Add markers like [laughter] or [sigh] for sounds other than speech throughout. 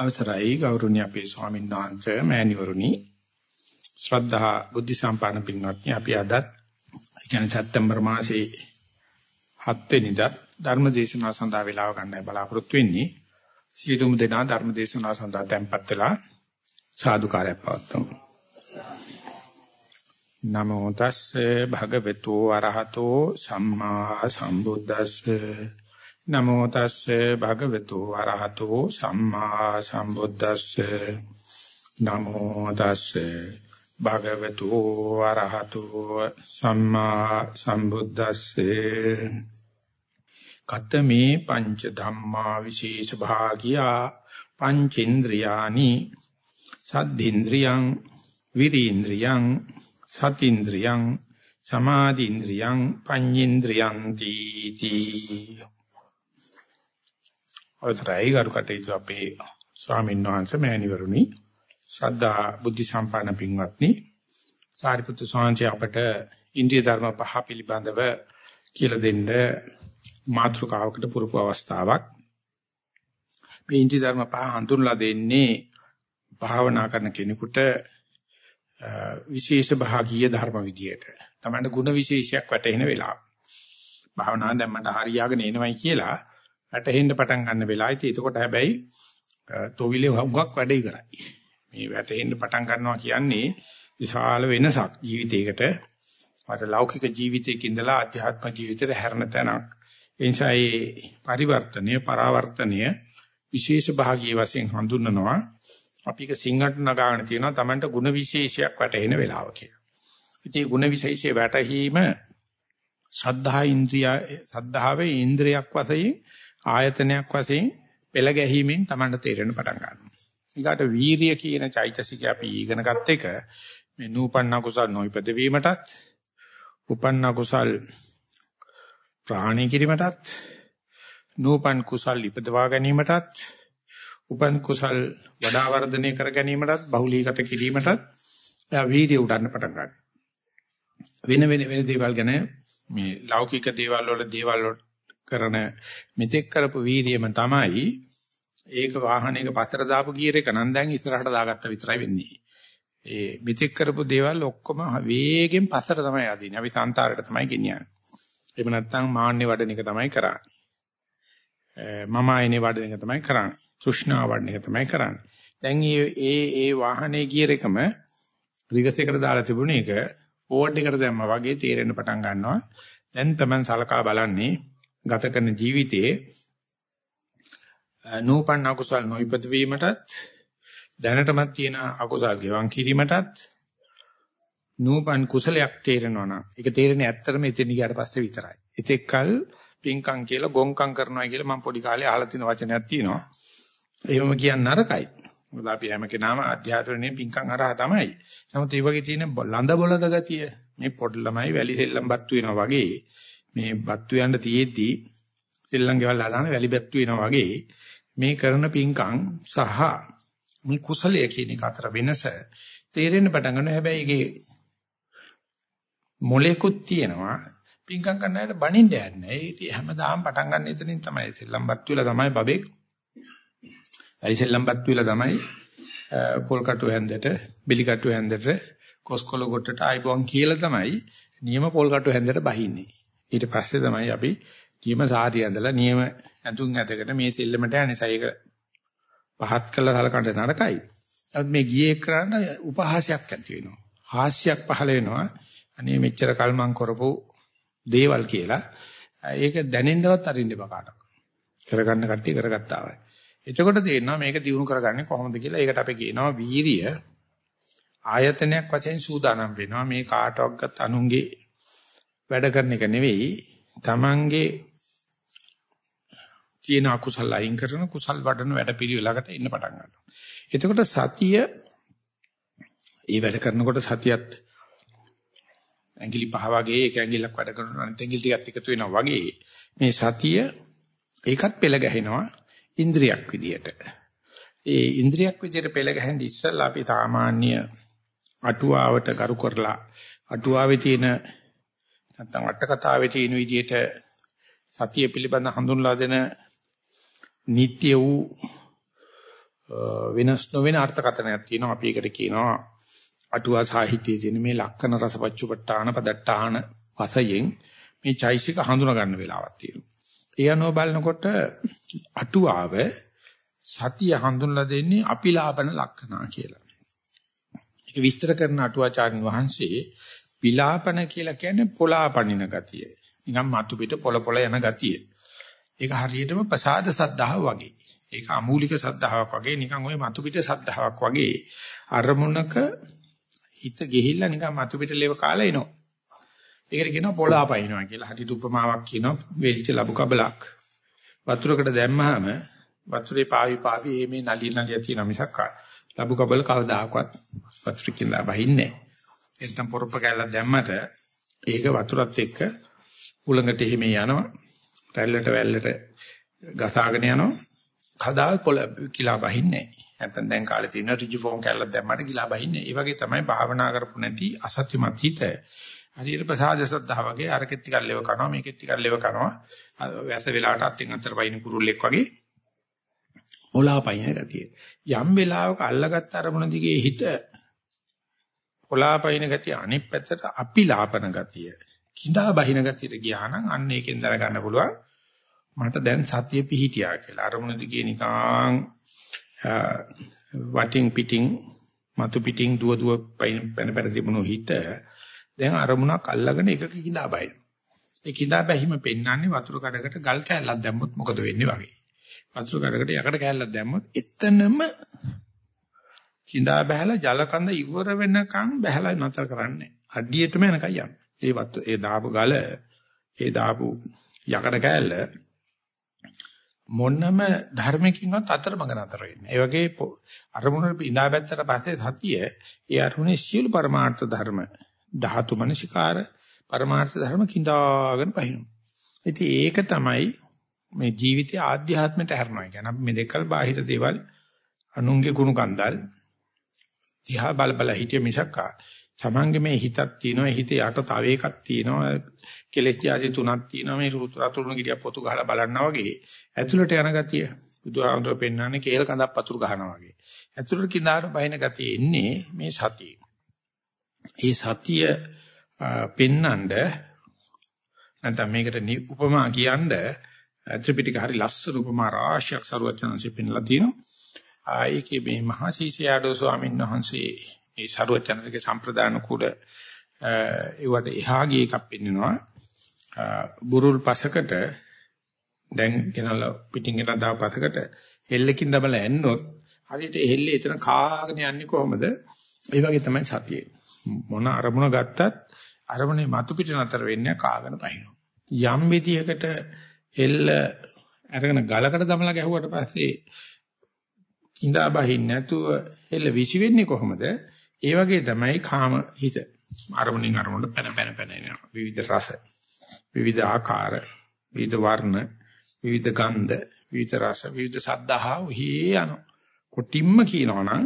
අවසරයි ගෞරවනීය අපේ ස්වාමීන් වහන්සේ මෑණිවරුනි. ශ්‍රද්ධා බුද්ධ සම්පන්න පින්වත්නි අපි අදත් කියන්නේ සැප්තැම්බර් මාසයේ 7 වෙනිදා ධර්ම දේශනාව සඳහා වේලාව ගන්නයි බලාපොරොත්තු වෙන්නේ. සියලුම දෙනා ධර්ම දේශනාව සඳහා tempත් වෙලා සාදුකාරයක් පවත්වමු. නමෝ තස්සේ භගවතු වරහතෝ සම්මා සම්බුද්දස්සේ. නමෝ තස්සේ භගවතු වරහතෝ සම්මා සම්බුද්දස්සේ. නමෝ තස්සේ භගවතු වරහතෝ සම්මා සම්බුද්දස්සේ. කතමේ පංච ධම්මා විශේෂ භාගියා පංචේන්ද්‍රයානි සද්ධින්ද්‍රියං විරීන්ද්‍රියං සතින්ද්‍රියං සමාධින්ද්‍රියං පඤ්ඤේන්ද්‍රියං තීති අවතරයි කරුකටේතු අපේ ස්වාමීන් වහන්සේ මෑණිවරුනි ශ්‍රද්ධා බුද්ධ සම්පන්න පින්වත්නි සාරිපුත්තු ස්වාමීන් අපට ඉන්දිය ධර්ම පහ පිළිබඳව කියලා දෙන්න මාතෘකාවකට පුරුපු අවස්ථාවක් මේ ඉන්දිය ධර්ම පහ හඳුන්ලා දෙන්නේ භාවනා කරන කෙනෙකුට විශේෂ භාගීය ධර්ම විදියට තමයි ගුණ විශේෂයක් වැටෙන වෙලාව. භාවනාව දැන් මට හරියාගෙන එනවයි කියලා වැටෙන්න පටන් ගන්න වෙලාවයි. එතකොට හැබැයි තොවිලේ හුඟක් වැඩ ඉවරයි. මේ වැටෙන්න පටන් ගන්නවා කියන්නේ විශාල වෙනසක් ජීවිතයකට. මට ලෞකික ජීවිතයක ඉඳලා අධ්‍යාත්ම ජීවිතයට හැරෙන තැනක්. ඒ නිසා මේ පරිවර්තනය, පරාවර්තනය විශේෂ භාගීය වශයෙන් හඳුන්වනවා. අපි එක සිංහට නගාගෙන තියෙනවා Tamanට ಗುಣ විශේෂයක් වැටෙන වෙලාව කියලා. ඉතින් ಗುಣ විශේෂයේ වැටහීම ශ්‍රද්ධා ඉන්ද්‍රිය ශ්‍රද්ධාවේ ඉන්ද්‍රියක් වශයෙන් ආයතනයක් වශයෙන් පෙළ ගැහිීමෙන් Tamanට තේරෙන පටන් ගන්නවා. ඊගාට වීරිය කියන චෛතසිකය අපි ඉගෙන ගත්ත එක මේ නූපන්න කුසල් නොයිපද වීමටත් උපන්න කුසල් ප්‍රාණී කිරීමටත් නූපන් කුසල් ඉපදවා ගැනීමටත් උපන් කුසල් වඩා වර්ධනය කර ගැනීමටත් බහුලීගත කිරීමටත් එයා වීර්ය උඩන්න පටන් ගන්නවා. වෙන වෙන වෙන දේවල් ගැන මේ ලෞකික දේවල් වල දේවල් කරන මෙතෙක් කරපු වීර්යම තමයි ඒක වාහනයක පස්සට දාපු ගියර එක නම් දැන් ඉස්සරහට දාගත්ත විතරයි වෙන්නේ. ඒ මෙතෙක් කරපු දේවල් ඔක්කොම වේගෙන් පස්සට තමයි ආදින්නේ. අපි සංසාරයට තමයි ගෙනියන්නේ. එහෙම නැත්නම් මාන්නේ වඩන එක තමයි කරන්නේ. මම ආයනේ වඩන එක තමයි කරන්නේ. තෘෂ්ණාව වඩන එක තමයි කරන්නේ. දැන් මේ ඒ ඒ වාහනේ ගියර එකම රිවර්ස් එකට දාලා තිබුණ එක ෆෝර්ඩ් එකට දැම්මා වගේ තේරෙන්න පටන් ගන්නවා. දැන් තමයි සලකා බලන්නේ ගත කරන ජීවිතයේ නූපන් අකුසල් නොයිපද වීමටත් දැනටමත් තියෙන අකුසල් ගෙවන් කිරීමටත් නූපන් කුසලයක් තේරෙනවා නම් ඒක තේරෙන්නේ ඇත්තටම එතන ගියාට පස්සේ විතරයි. ඒතෙක්කල් පිංකම් කියලා ගොංකම් කරනවා කියලා මම පොඩි කාලේ අහලා තියෙන වචනයක් තියෙනවා. එහෙමම කියන්න නරකයි. මොකද අපි හැම කෙනාම අධ්‍යාත්මනේ පිංකම් අරහා තමයි. නමුත් මේ වගේ තියෙන ලඳ බොලද ගතිය මේ පොඩි ළමයි වැලි සෙල්ලම් බත්තු වෙනවා වගේ මේ බත්තු යන්න තියේදී සෙල්ලම් ගෙවල් හදාන වැලි බත්තු වෙනවා වගේ මේ කරන පිංකම් සහ මේ කුසලයේ කියන එක අතර වෙනස තේරෙන්න පටන් ගන්නවා. හැබැයි ඒකේ මොලේකුත් තියෙනවා. පිංකම් කරන අයට බනින්න යන්නේ. ඒ ඉතින් හැමදාම පටන් ගන්න එතනින් තමයි සෙල්ලම්පත් වෙලා තමයි බබෙක්. ඇයි සෙල්ලම්පත් වෙලා තමයි පොල් කටු හැන්දට, බිලි කටු හැන්දට, කොස්කොල ගොට්ටට ආයිබෝන් කියලා තමයි නියම පොල් කටු හැන්දට බහින්නේ. ඊට පස්සේ තමයි අපි නියම සාරිය ඇඳලා නියම ඇඳුම් ඇඳගෙන මේ සෙල්ලමට යන්නේ. ඒක පහත් කළා සලකන්න නරකයි. නමුත් මේ ගියේ කරන්න උපහාසයක් ඇති වෙනවා. හාස්‍යයක් පහළ වෙනවා. අනේ මෙච්චර කල් මං කරපු දේවල් කියලා. ඒක දැනෙන්නවත් අරින්න එපා කාටවත්. කරගන්න කට්ටිය කරගත්තා වයි. එතකොට තේරෙනවා මේක දිනු කරගන්නේ කොහොමද කියලා. ඒකට අපි කියනවා වීරිය ආයතනයක් වශයෙන් සූදානම් වෙනවා. මේ කාටවත් අනුන්ගේ වැඩ කරන එක නෙවෙයි. Tamange තියෙන අකුසල අයින් කරන කුසල් වඩන වැඩ පිළිවෙලකට එන්න පටන් ගන්නවා. එතකොට සතිය ඒ වැඩ කරනකොට සතියත් ඇඟිලි පහ වගේ එක ඇඟිල්ලක් වැඩ කරන අනිත් ඇඟිලි ටිකත් එකතු වෙනවා වගේ මේ සතිය ඒකත් පෙළ ගැහෙනවා ඉන්ද්‍රියක් විදියට. ඒ ඉන්ද්‍රියක් විදියට පෙළ ගැහෙන්න ඉස්සෙල්ලා අපි සාමාන්‍ය අටුවාවට කරු කරලා අටුවාවේ තියෙන නැත්නම් අට කතාවේ තියෙන විදියට සතිය පිළිබඳ හඳුන්ලා දෙන නিত্য වූ වෙනස් නොවන අර්ථකථනයක් තියෙනවා. අපි ඒකට කියනවා අටුවා සාහිත්‍යයේ තියෙන මේ ලක්කන රසපච්චුපට්ඨාන පදට්ඨාන වශයෙන් මේ චෛසික හඳුනා ගන්න වෙලාවක් තියෙනවා. ඒ අනුව බලනකොට අටුවාව සතිය හඳුන්ලා දෙන්නේ අපිලාපන ලක්ෂණා කියලා. ඒක විස්තර කරන අටුවාචාර්යන් වහන්සේ පිලාපන කියලා කියන්නේ පොලාපනින ගතිය. නිකන් මතු පිට පොල පොල යන ගතිය. ඒක හරියටම ප්‍රසාද සද්ධාව වගේ. ඒක අමූලික සද්ධාාවක් වගේ නිකන් ওই මතු පිට සද්ධාාවක් වගේ අරමුණක හිත ගිහිල්ලා නිකන් මතු පිට ලෙව කාලා එනවා. ඒකට කියනවා පොළාපයින්නවා කියලා. හරියට උපමාවක් කියනවා වෙලිච්ච ලබු කබලක්. වතුරකට දැම්මහම වතුරේ පාවි පාවි මේ නලිය නලිය තියෙන මිසක් ලබු කබල කවදාකවත් වතුරකින් ලා බහින්නේ නැහැ. එතන පොරොප්ප කැල්ලක් දැම්මට ඒක වතුරත් එක්ක උලඟට එහෙම යනවා. රැල්ලට වැල්ලට ගසාගෙන යනවා. කවදාවත් පොළ කිලා බහින්නේ නැහැ. නැත්නම් දැන් කාලේ තියෙන ඍජු ෆෝම් කැල්ලක් දැම්මට කිලා බහින්නේ. ඒ වගේ තමයි භාවනා කරපු නැති අසත්‍යමත් හිත. හරියට ප්‍රසාද සද්ධා වගේ අරකෙත් ටිකක් ලෙව කරනවා මේකෙත් ටිකක් ලෙව කරනවා. වැස වෙලාවට අත්ෙන් අතර පයින් කුරුල්ලෙක් වගේ ඔලාපයින් ගතිය. යම් වෙලාවක අල්ලගත්ත අරමුණ දිගේ හිත ඔලාපයින් ගතිය අනිත් පැත්තට අපිලාපන ගතිය. කිඳා බහින ගතියට ගියා නම් අන්න ඒකෙන් දරගන්න පුළුවන්. මට දැන් සතිය පිහිටියා කියලා. අරමුණ දිගේ නිකං වටින් පිටින් මතු පිටින් දුව දුව පැන පැන තිබුණු හිත දැන් අරමුණක් අල්ලගෙන එකක කිඳා බහින. ඒ කිඳා බැහිම පෙන්වන්නේ වතුර කඩකට ගල් කැල්ලක් දැම්මොත් මොකද වෙන්නේ වගේ. වතුර කඩකට යකඩ කැල්ලක් දැම්මොත් එතනම කිඳා බහැලා ජල කඳ ඉවර වෙනකන් බහැලා නතර කරන්නේ. අඩියටම යනකම් යනවා. ඒ වත් ඒ දාපු ගල ඒ දාපු යකඩ කැල්ල මොනම ධර්මකින්වත් අතරමඟ නතර වෙන්නේ. ඒ වගේ අරමුණට ඉඳා බැත්තට පස්සේ සතිය ඒ අරමුණේ සියලු පරමාර්ථ ධර්ම ධාතු මනසිකාර පරමාර්ථ ධර්ම කිඳාගෙන පහිනවා. ඉතින් ඒක තමයි මේ ජීවිතයේ ආධ්‍යාත්මයට හැරෙනවා කියන්නේ. අපි මේ දෙකල් බාහිර දේවල් අනුන්ගේ කුණු කන්දල් දිහා බල බල හිටිය මිසක්කා තමන්ගේ මේ හිතක් තියෙනවා හිතේ යට තව එකක් තියෙනවා කෙලෙස් යාසි තුනක් තියෙනවා මේ රතුරුණු ගිරිය පොතු ගහලා බලනවා වගේ ඇතුළට යන ගතිය බුදුහාමුදුරුවෝ පෙන්වන්නේ කේල් කඳක් පතුරු ගහනවා වගේ ඇතුළට කිඳාට බහින ගතිය එන්නේ මේ සතිය. ඒ සතිය පෙන්නඳ නැත්නම් මේකට උපමා කියන්න ත්‍රිපිටක හරි ලස්සන උපමා රාශියක් සරුවචනන්සේ පෙන්ලා තිනවා. ආයේකේ මේ මහා සීසයාඩෝ ස්වාමීන් වහන්සේ ඒ සරුවචනන්සේගේ සම්ප්‍රදාන කුඩ ඒවට එහා ගිය එකක් පෙන්නනවා. බුරුල් පසකට දැන් ගෙනල්ලා පිටින් ගෙනල්ලා දාව පසකට හෙල්ලකින් දබලා ඇන්නොත් හරියට හෙල්ලේ එතන කාගෙන යන්නේ කොහමද? ඒ වගේ තමයි සතියේ. මොන අරමුණ ගත්තත් අරමුණේ මතු පිට නතර වෙන්නේ කාගෙන පහිනවා. යම් විදියකට එල්ල අරගෙන ගලකට දමලා ගැහුවට පස්සේ කිඳා බහින්න නැතුව එල්ල විසි වෙන්නේ කොහොමද? ඒ වගේ තමයි කාම හිත. අරමුණින් අරමුණට පැන පැන පැන යනවා. විවිධ රස, විවිධ ආකාර, විවිධ වර්ණ, විවිධ ගන්ධ, විවිධ රස, විවිධ සද්ධා උහි යනවා. කොටිම්ම කියනවනම්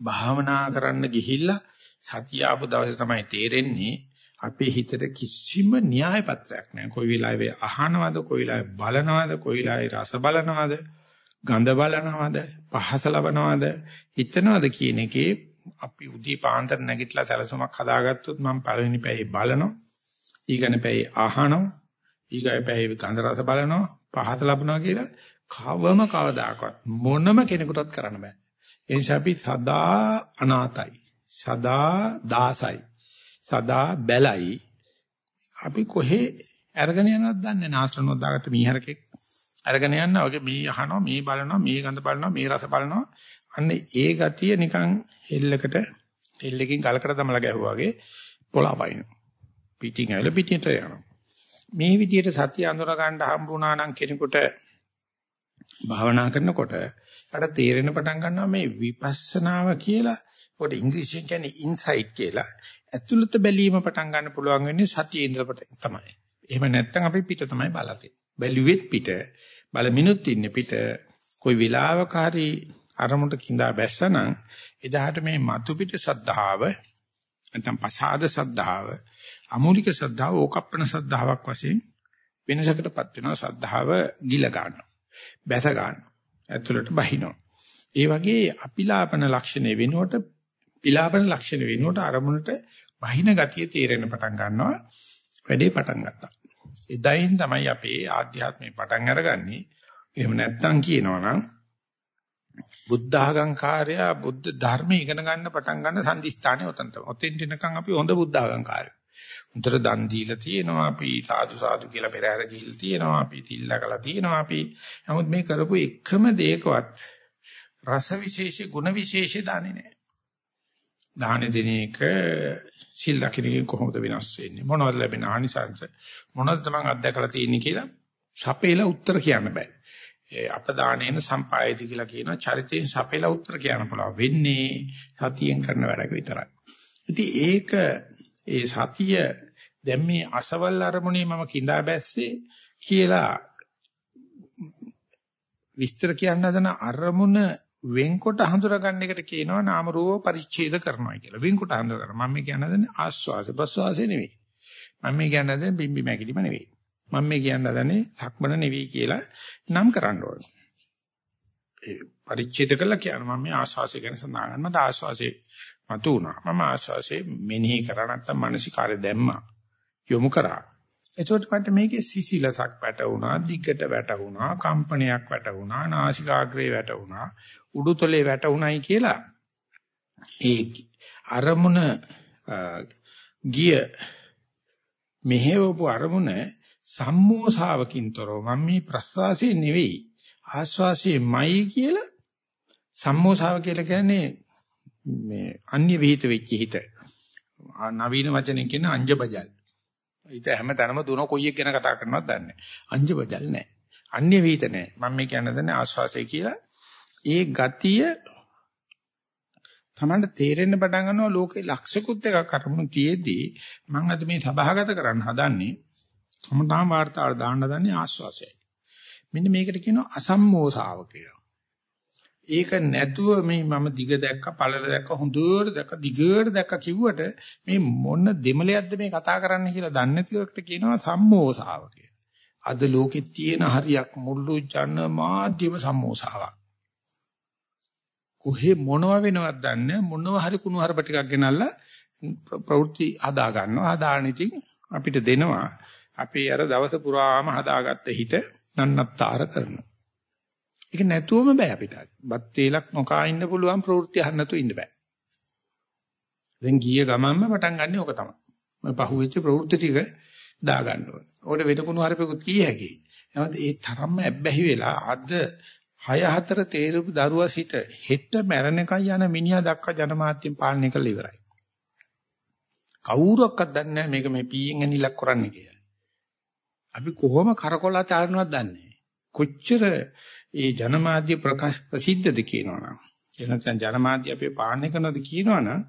භාවනා කරන්න ගිහිල්ලා සතිය ආපු දවසේ තමයි තේරෙන්නේ අපේ හිතට කිසිම න්‍යාය පත්‍රයක් නැහැ. කොයි වෙලාවෙ අහනවද, කොයි වෙලාවෙ බලනවද, කොයි වෙලාවෙ රස බලනවද, ගඳ බලනවද, පහස ලබනවද, හිතනවද කියන එකේ අපි උදේ පාන්දර නැගිටලා සැලසුමක් හදාගත්තොත් මම පළවෙනි පැයේ බලනවා. ඊගන පැයේ අහනවා. ඊගය පැයේ ගඳ රස බලනවා, පහස ලබනවා කියලා කවම කවදාකවත් මොනම කෙනෙකුටත් කරන්න බෑ. ඒ නිසා අපි සදා අනාතයි. සදා දාසයි. සදා බැලයි. අපි කොහේ අරගෙන යනවද දන්නේ නාස්රණව දාගත්ත මීහරකෙක් අරගෙන යනවා වගේ මේ අහනවා මේ බලනවා මේ ගඳ බලනවා මේ රස බලනවා අන්න ඒ ගතිය නිකන් හෙල්ලකට හෙල්ලකින් ගලකට දමලා ගැහුවා වගේ පොළපයින් පිටින් ඇවිල්ලා පිටින්ට යනවා මේ විදිහට සතිය අඳුර ගන්න හම්බුණා නම් කෙනෙකුට භාවනා කරනකොට අර තේරෙන පටන් ගන්නවා මේ විපස්සනාව කියලා ඔකට ඉංග්‍රීසියෙන් කියන්නේ ඉන්සයිට් කියලා. ඇතුළත බැලීම පටන් ගන්න පුළුවන් වෙන්නේ සතියේ ඉඳලා තමයි. එහෙම නැත්නම් අපි පිට තමයි බලන්නේ. බැලුවෙත් පිට, බලමිනුත් ඉන්නේ පිට. કોઈ වෙලාවක හරි අරමුණට කිඳා බැස්සනම් එදාට මේ මතු පිට සද්ධාව නැත්නම් පසාද සද්ධාව, අමූලික සද්ධාව, ඕකප්පන සද්ධාාවක් වශයෙන් වෙනසකටපත් වෙනවා සද්ධාව ගිල ගන්නවා. බැස ගන්නවා. ඇතුළට බහිනවා. ඒ වගේ අපිලාපන ලක්ෂණය වෙනුවට පිලාපන ලක්ෂණ වෙනුවට අරමුණට බහින ගතිය තේරෙන පටන් ගන්නවා වැඩේ පටන් ගත්තා. එදායින් තමයි අපේ ආධ්‍යාත්මේ පටන් අරගන්නේ. එහෙම නැත්නම් කියනවනම් බුද්ධ ආගම් කාර්යය බුද්ධ ධර්ම ඉගෙන ගන්න පටන් ගන්න සම්දිස්ථානේ උතන් තමයි. ඔතෙන් දිනකම් අපි හොඳ බුද්ධ ආගම් කාර්යය. උන්තර දන් දීලා තියෙනවා අපි සාදු සාදු කියලා පෙරහැර ගිහිල්ලා තියෙනවා අපි තිල්ලකලා තියෙනවා අපි නමුත් මේ කරපු එකම දෙයකවත් රස විශේෂ ගුණ විශේෂ දාන්නේ නැහැ. දාන දෙන එක සිල් ලකිනකින් කොහොමද වෙනස් වෙන්නේ මොනවද ලැබෙන ආනිසංස මොනවද තමන් අත්දකලා තියෙන්නේ කියලා සපේලා උත්තර කියන්න බෑ. ඒ අපදානේන සම්පායති කියලා කියන චරිතයෙන් සපේලා උත්තර කියන්න පුළුවන් වෙන්නේ සතියෙන් කරන වැඩක විතරයි. ඉතින් ඒක ඒ සතිය දැන් මේ අසවල් අරමුණේ මම කිඳා බැස්සේ කියලා විස්තර කියන්න හදන අරමුණ වෙන්කොට හඳුරගන්න එකට කියනවා නාම රූප පරිච්ඡේද කරනවා කියලා. වෙන්කොට හඳුර ගන්න. මම කියන්න හදන්නේ ආස්වාස ප්‍රස්වාසය නෙවෙයි. මම කියන්න හදන්නේ බිම්බි මැකිලිම නෙවෙයි. මම කියන්න හදන්නේ සක්මන නෙවෙයි කියලා නම් කරන්න ඕනේ. ඒ පරිච්ඡේද කළා කියනවා මම ආස්වාසය ගැන සඳහන් කරනවා. මට ආස්වාසයේ මතු වුණා. මම ආස්වාසේ මෙනෙහි කරා නැත්තම් මානසිකාරය දැම්මා. යොමු කරා. එතකොට මට මේකේ සිසිලසක් වැටුණා, දිගට වැටුණා, කම්පනයක් වැටුණා, නාසිකාග්‍රේ වැටුණා, උඩුතලේ වැටුණයි කියලා ඒ අරමුණ ගිය මෙහෙවපු අරමුණ සම්මෝසාවකින්තරව මම මේ ප්‍රස්වාසයේ නෙවෙයි ආස්වාසයේමයි කියලා සම්මෝසාව කියලා කියන්නේ මේ අන්‍ය විහිිත වෙච්ච හිත. නවීන වචනෙන් කියන අංජබජල්. හිත හැම තැනම දුන කොයි එක ගැන කතා කරනවද දන්නේ නැහැ. අංජබජල් නැහැ. අන්‍ය විහිිත නැහැ. මම මේ කියන්න දන්නේ ආස්වාසය කියලා. ඒ ගතිය තමන්ට තේරෙන්න පටන් ගන්නවා ලෝකේ ලක්ෂිකුත් එකක් අරමුණු තියේදී මම අද මේ සභාගත කරන්න හදන්නේ කමඨාම් වාර්තාවට දාන්න හදන්නේ ආස්වාසයයි. මෙන්න මේකට කියනවා අසම්මෝසාව කියලා. ඒක නැතුව මේ මම දිග දැක්ක පළල දැක්ක හොඳට දැක්ක දිගට දැක්ක කිව්වට මේ මොන දෙමලයක්ද මේ කතා කරන්න කියලා දන්නේ නැතිවට කියනවා සම්මෝසාව කියලා. අද ලෝකෙ තියෙන හරියක් මුළු ජන මාධ්‍යම සම්මෝසාවක්. කොහේ මොනව වෙනවද දන්නේ මොනව හරි කුණු හරප ටිකක් ගෙනල්ලා ප්‍රවෘත්ති හදා ගන්නවා. හදාන ඉතින් අපිට දෙනවා. අපි අර දවස පුරාම හදාගත්ත හිත නන්නත්තර කරනවා. ඒක නැතුවම බෑ අපිට. බත් වේලක් නොකා ඉන්න පුළුවන් ප්‍රවෘත්ති අහන්න නැතුව ඉන්න බෑ. දැන් ගිය ගමන්ම පටන් ගන්න ඕක තමයි. මම පහුවෙච්ච ප්‍රවෘත්ති ටික දා ගන්න ඕනේ. ඕකට වෙනකුණු හරිපෙකුත් කී හැකියි. එහෙනම් ඒ තරම්ම ඇබ්බැහි වෙලා අද 6 4 තේරුපු දරුවා සිට හෙට මැරෙනකන් යන මිනිහා දක්වා ජනමාධ්‍යෙන් පාලනය කළ ඉවරයි. කවුරක්වත් දන්නේ නැහැ මේක මේ පීයෙන් ඇනිලක් කරන්නේ කියලා. අපි කොහොම කරකොලා තාරනවද දන්නේ කොච්චර ඒ ජනමාධ්‍ය ප්‍රකාශ ප්‍රසිද්ධද කියනවනම් එහෙනම් ජනමාධ්‍ය අපේ පාලනය කරනවද කියනවනම්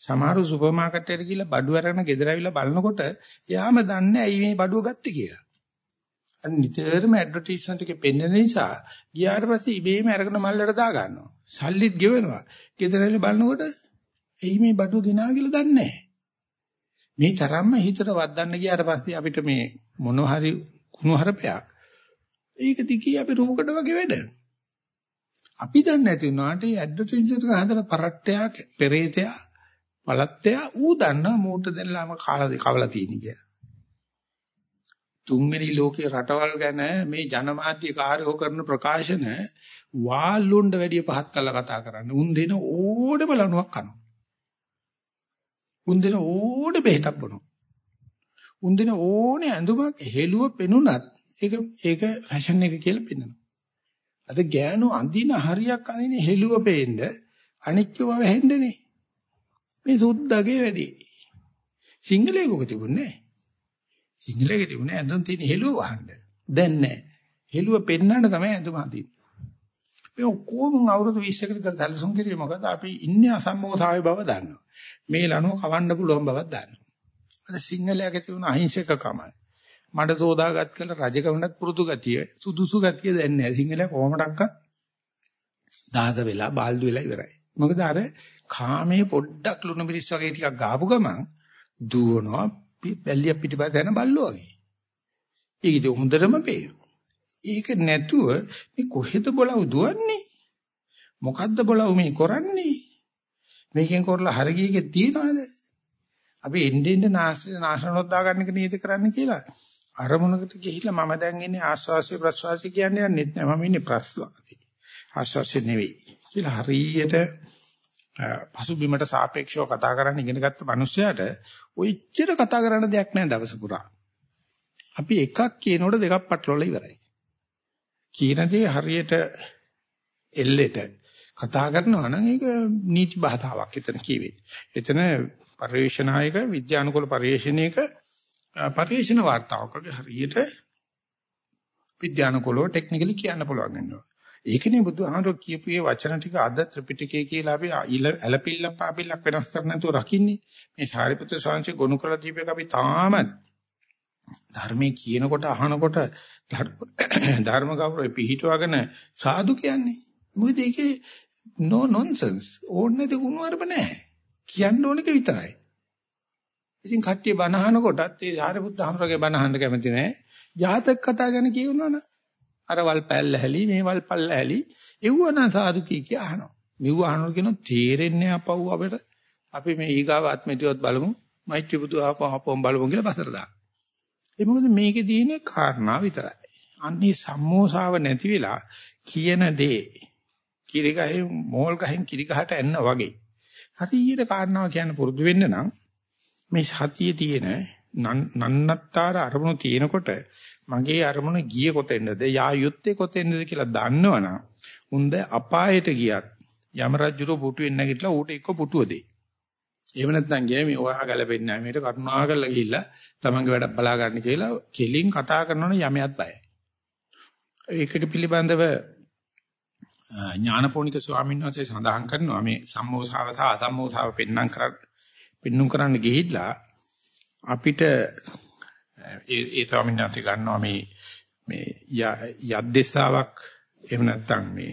සමහර සුපර් මාකට් එකට ගිහලා බඩු අරගෙන ගෙදර ආවිලා බලනකොට එයාම දන්නේ ඇයි මේ බඩුව ගත්තේ කියලා. අන්න නිතරම ඇඩ්වර්ටයිස්මන්ට් එකේ පෙන්නන නිසා ගියාට පස්සේ ඉබේම අරගෙන මල්ලට දා ගන්නවා. සල්ලිත් ගෙවනවා. ගෙදර ආවිලා බලනකොට එයි මේ බඩුව ගෙනාව කියලා දන්නේ නැහැ. මේ තරම්ම හිතට වද්දන්න ගියාට පස්සේ අපිට මේ මොන හරි කුණු හරපයක් ඒක දිගේ අපි රෝකඩ වගේ වැඩ. අපි දන්නේ නැති වුණාට මේ ඇඩ්වර්ටයිස්මන්ට් එක හදන පරට්ටයක්, පෙරේතයා, පළත්තයා ඌ දන්නා මූට දැල්ලාම කාලා කවලා තියෙන කිය. තුන්වෙනි ලෝකේ රටවල් ගැන මේ ජනමාධ්‍ය කාර්යෝ කරන ප්‍රකාශන වාල්ලුණ්ඩ වැඩිය පහත් කළා කතා කරන්නේ. උන් දෙන ඕඩම ලණුවක් කනවා. උන් දෙන ඕඩ බෙහෙතක් බොනවා. උන් දෙන ඕනේ ඇඳුමක් හෙළුව පෙනුනත් ඒක ඒක ෆැෂන් එක කියලා පෙන්නනවා. අද ගෑනු අඳින හරියක් අඳින හෙළුව පෙන්න අනිච්චව වැහෙන්නනේ. මේ සුද්දගේ වැඩි. සිංහලයක තිබුණේ නැහැ. සිංහලයක තිබුණේ ඇඳන් තියෙන හෙළුව වහන්න. දැන් නැහැ. හෙළුව පෙන්නන්න තමයි ඇඳුම අඳින්නේ. මේ ඔක්කොම අවුරුදු 20කට විතර සැලසුම් කිරීම මොකද අපි ඉන්නේ අසම්මෝධාවේ බව දන්නවා. මේ ලනුව කවන්න පුළුවන් බවක් දන්නවා. අර සිංහලයේ තිබුණ අහිංසකකමයි. මඩ සෝදාගත් කළ රජකමනත් පුරුදු ගතිය සුදුසු ගතිය දැන් නැහැ සිංහලයා කොහොමඩක්වත් දාද වෙලා බාල්දු වෙලා ඉවරයි මොකද අර කාමයේ පොඩ්ඩක් ලුණු මිරිස් වගේ ටිකක් ගාපු ගමන් දුවනවා බැල්ලිය පිටිපස්ස යන බල්ලෝ වගේ ඒක ඉතින් හොඳටම පේනවා ඒක නැතුව මේ කොහෙද බලව දුවන්නේ මොකද්ද බලව මේ කරන්නේ? මේකෙන් කරලා හරගියක තියනවාද? අපි එන්නේ එන්නේ නාශනොත් දාගන්න එක නේද කරන්න කියලා. අරමුණකට ගිහිල්ලා මම දැන් ඉන්නේ ආස්වාසිය ප්‍රස්වාසිය කියන්නේ යන්නේත් නෑ මම ඉන්නේ ප්‍රස්වාසිය. ආස්වාසිය නෙවෙයි. කියලා හරියට පසුබිමට සාපේක්ෂව කතා කරන්න ඉගෙනගත්ත මිනිස්සයාට ඔච්චර කතා කරන්න දෙයක් නැහැ දවස පුරා. අපි එකක් කියනකොට දෙකක් පටලවලා ඉවරයි. කියන දේ හරියට එල්ලෙට කතා කරනවා නම් ඒක නීති භාෂාවක් එතන කියවේ. එතන පරිවේශනායක විද්‍යානුකූල පරිවේශනයක පරිවේශන වார்த்தාවක් හරියට විද්‍යානුකූලව ටෙක්නිකලි කියන්න පුළුවන් වෙනවා. ඒකනේ බුදුහාමර කියපු මේ වචන ටික අද ත්‍රිපිටකයේ කියලා අපි ඇලපිල්ල පාපිල්ලක් වෙනස් කර නැතුව රකින්නේ. මේ සාරිපුත්‍ර ස්වාමීන් ගොනු කරලා දීපේක අපි තාමත් ධර්මයේ කියනකොට අහනකොට ධර්ම ගෞරවය පිහිටවගෙන සාදු කියන්නේ. මොකද ඒකේ no nonsense ඕනේ දෙකුණු අරබ නැහැ. කියන්න ඕනක විතරයි. ඉතින් කට්ටිය බනහන කොටත් ඒ සාරිපුත්‍ර හාමුදුරගේ බනහන්න කැමති නැහැ. ජාතක කතා ගැන කියනවනේ. අර වල් පැල්ල හැලි මේ වල් පල්ල හැලි එව්වනම් සාදු කී කිය අහනවා. මෙව්ව අහනවා කියන තේරෙන්නේ අපව් අපිට. අපි මේ ඊගාව ආත්මෙතිවත් බලමු. මෛත්‍රී බුදු ආපහුම බලමු කියලා පසර දාන්න. ඒ මොකද මේකේ තියෙන්නේ කාරණා විතරයි. අන්නේ සම්මෝසාව නැති වෙලා කියන දේ කිරි ගහෙන් මෝල් ගහෙන් කිරි ගහට එන්න වගේ. හරියට කාරණාව කියන්න පුරුදු වෙන්න නම් මේ සතියේ තියෙන නන්නත්තර අරමුණු තියෙනකොට මගේ අරමුණ ගියේ කොතෙන්ද යා යුත්තේ කොතෙන්ද කියලා දන්නවනම් උන්ද අපායට ගියත් යම රජුරෝ පුටුවෙන් නැගිටලා ඌට එක්ක පුටුව දෙයි. එහෙම නැත්නම් ගියේ මේ ඔයා ගැලපෙන්නේ නැහැ මේකට කරුණා කරලා ගිහිල්ලා තමන්ගේ වැඩ බලා ගන්න කියලා කෙලින් කතා කරනවනේ යමයක් බයයි. ඒකට පිළිබඳව ඥානපෝනික ස්වාමීන් වහන්සේ සඳහන් කරනවා මේ සම්මෝසාව සහ අසම්මෝසාව පෙන්නම් කර පෙන්නුම් කරන්න ගිහිල්ලා අපිට ඒ ඒ ස්වාමීන් වහන්සේ ගන්නවා මේ මේ යද්දේශාවක් එහෙම නැත්නම් මේ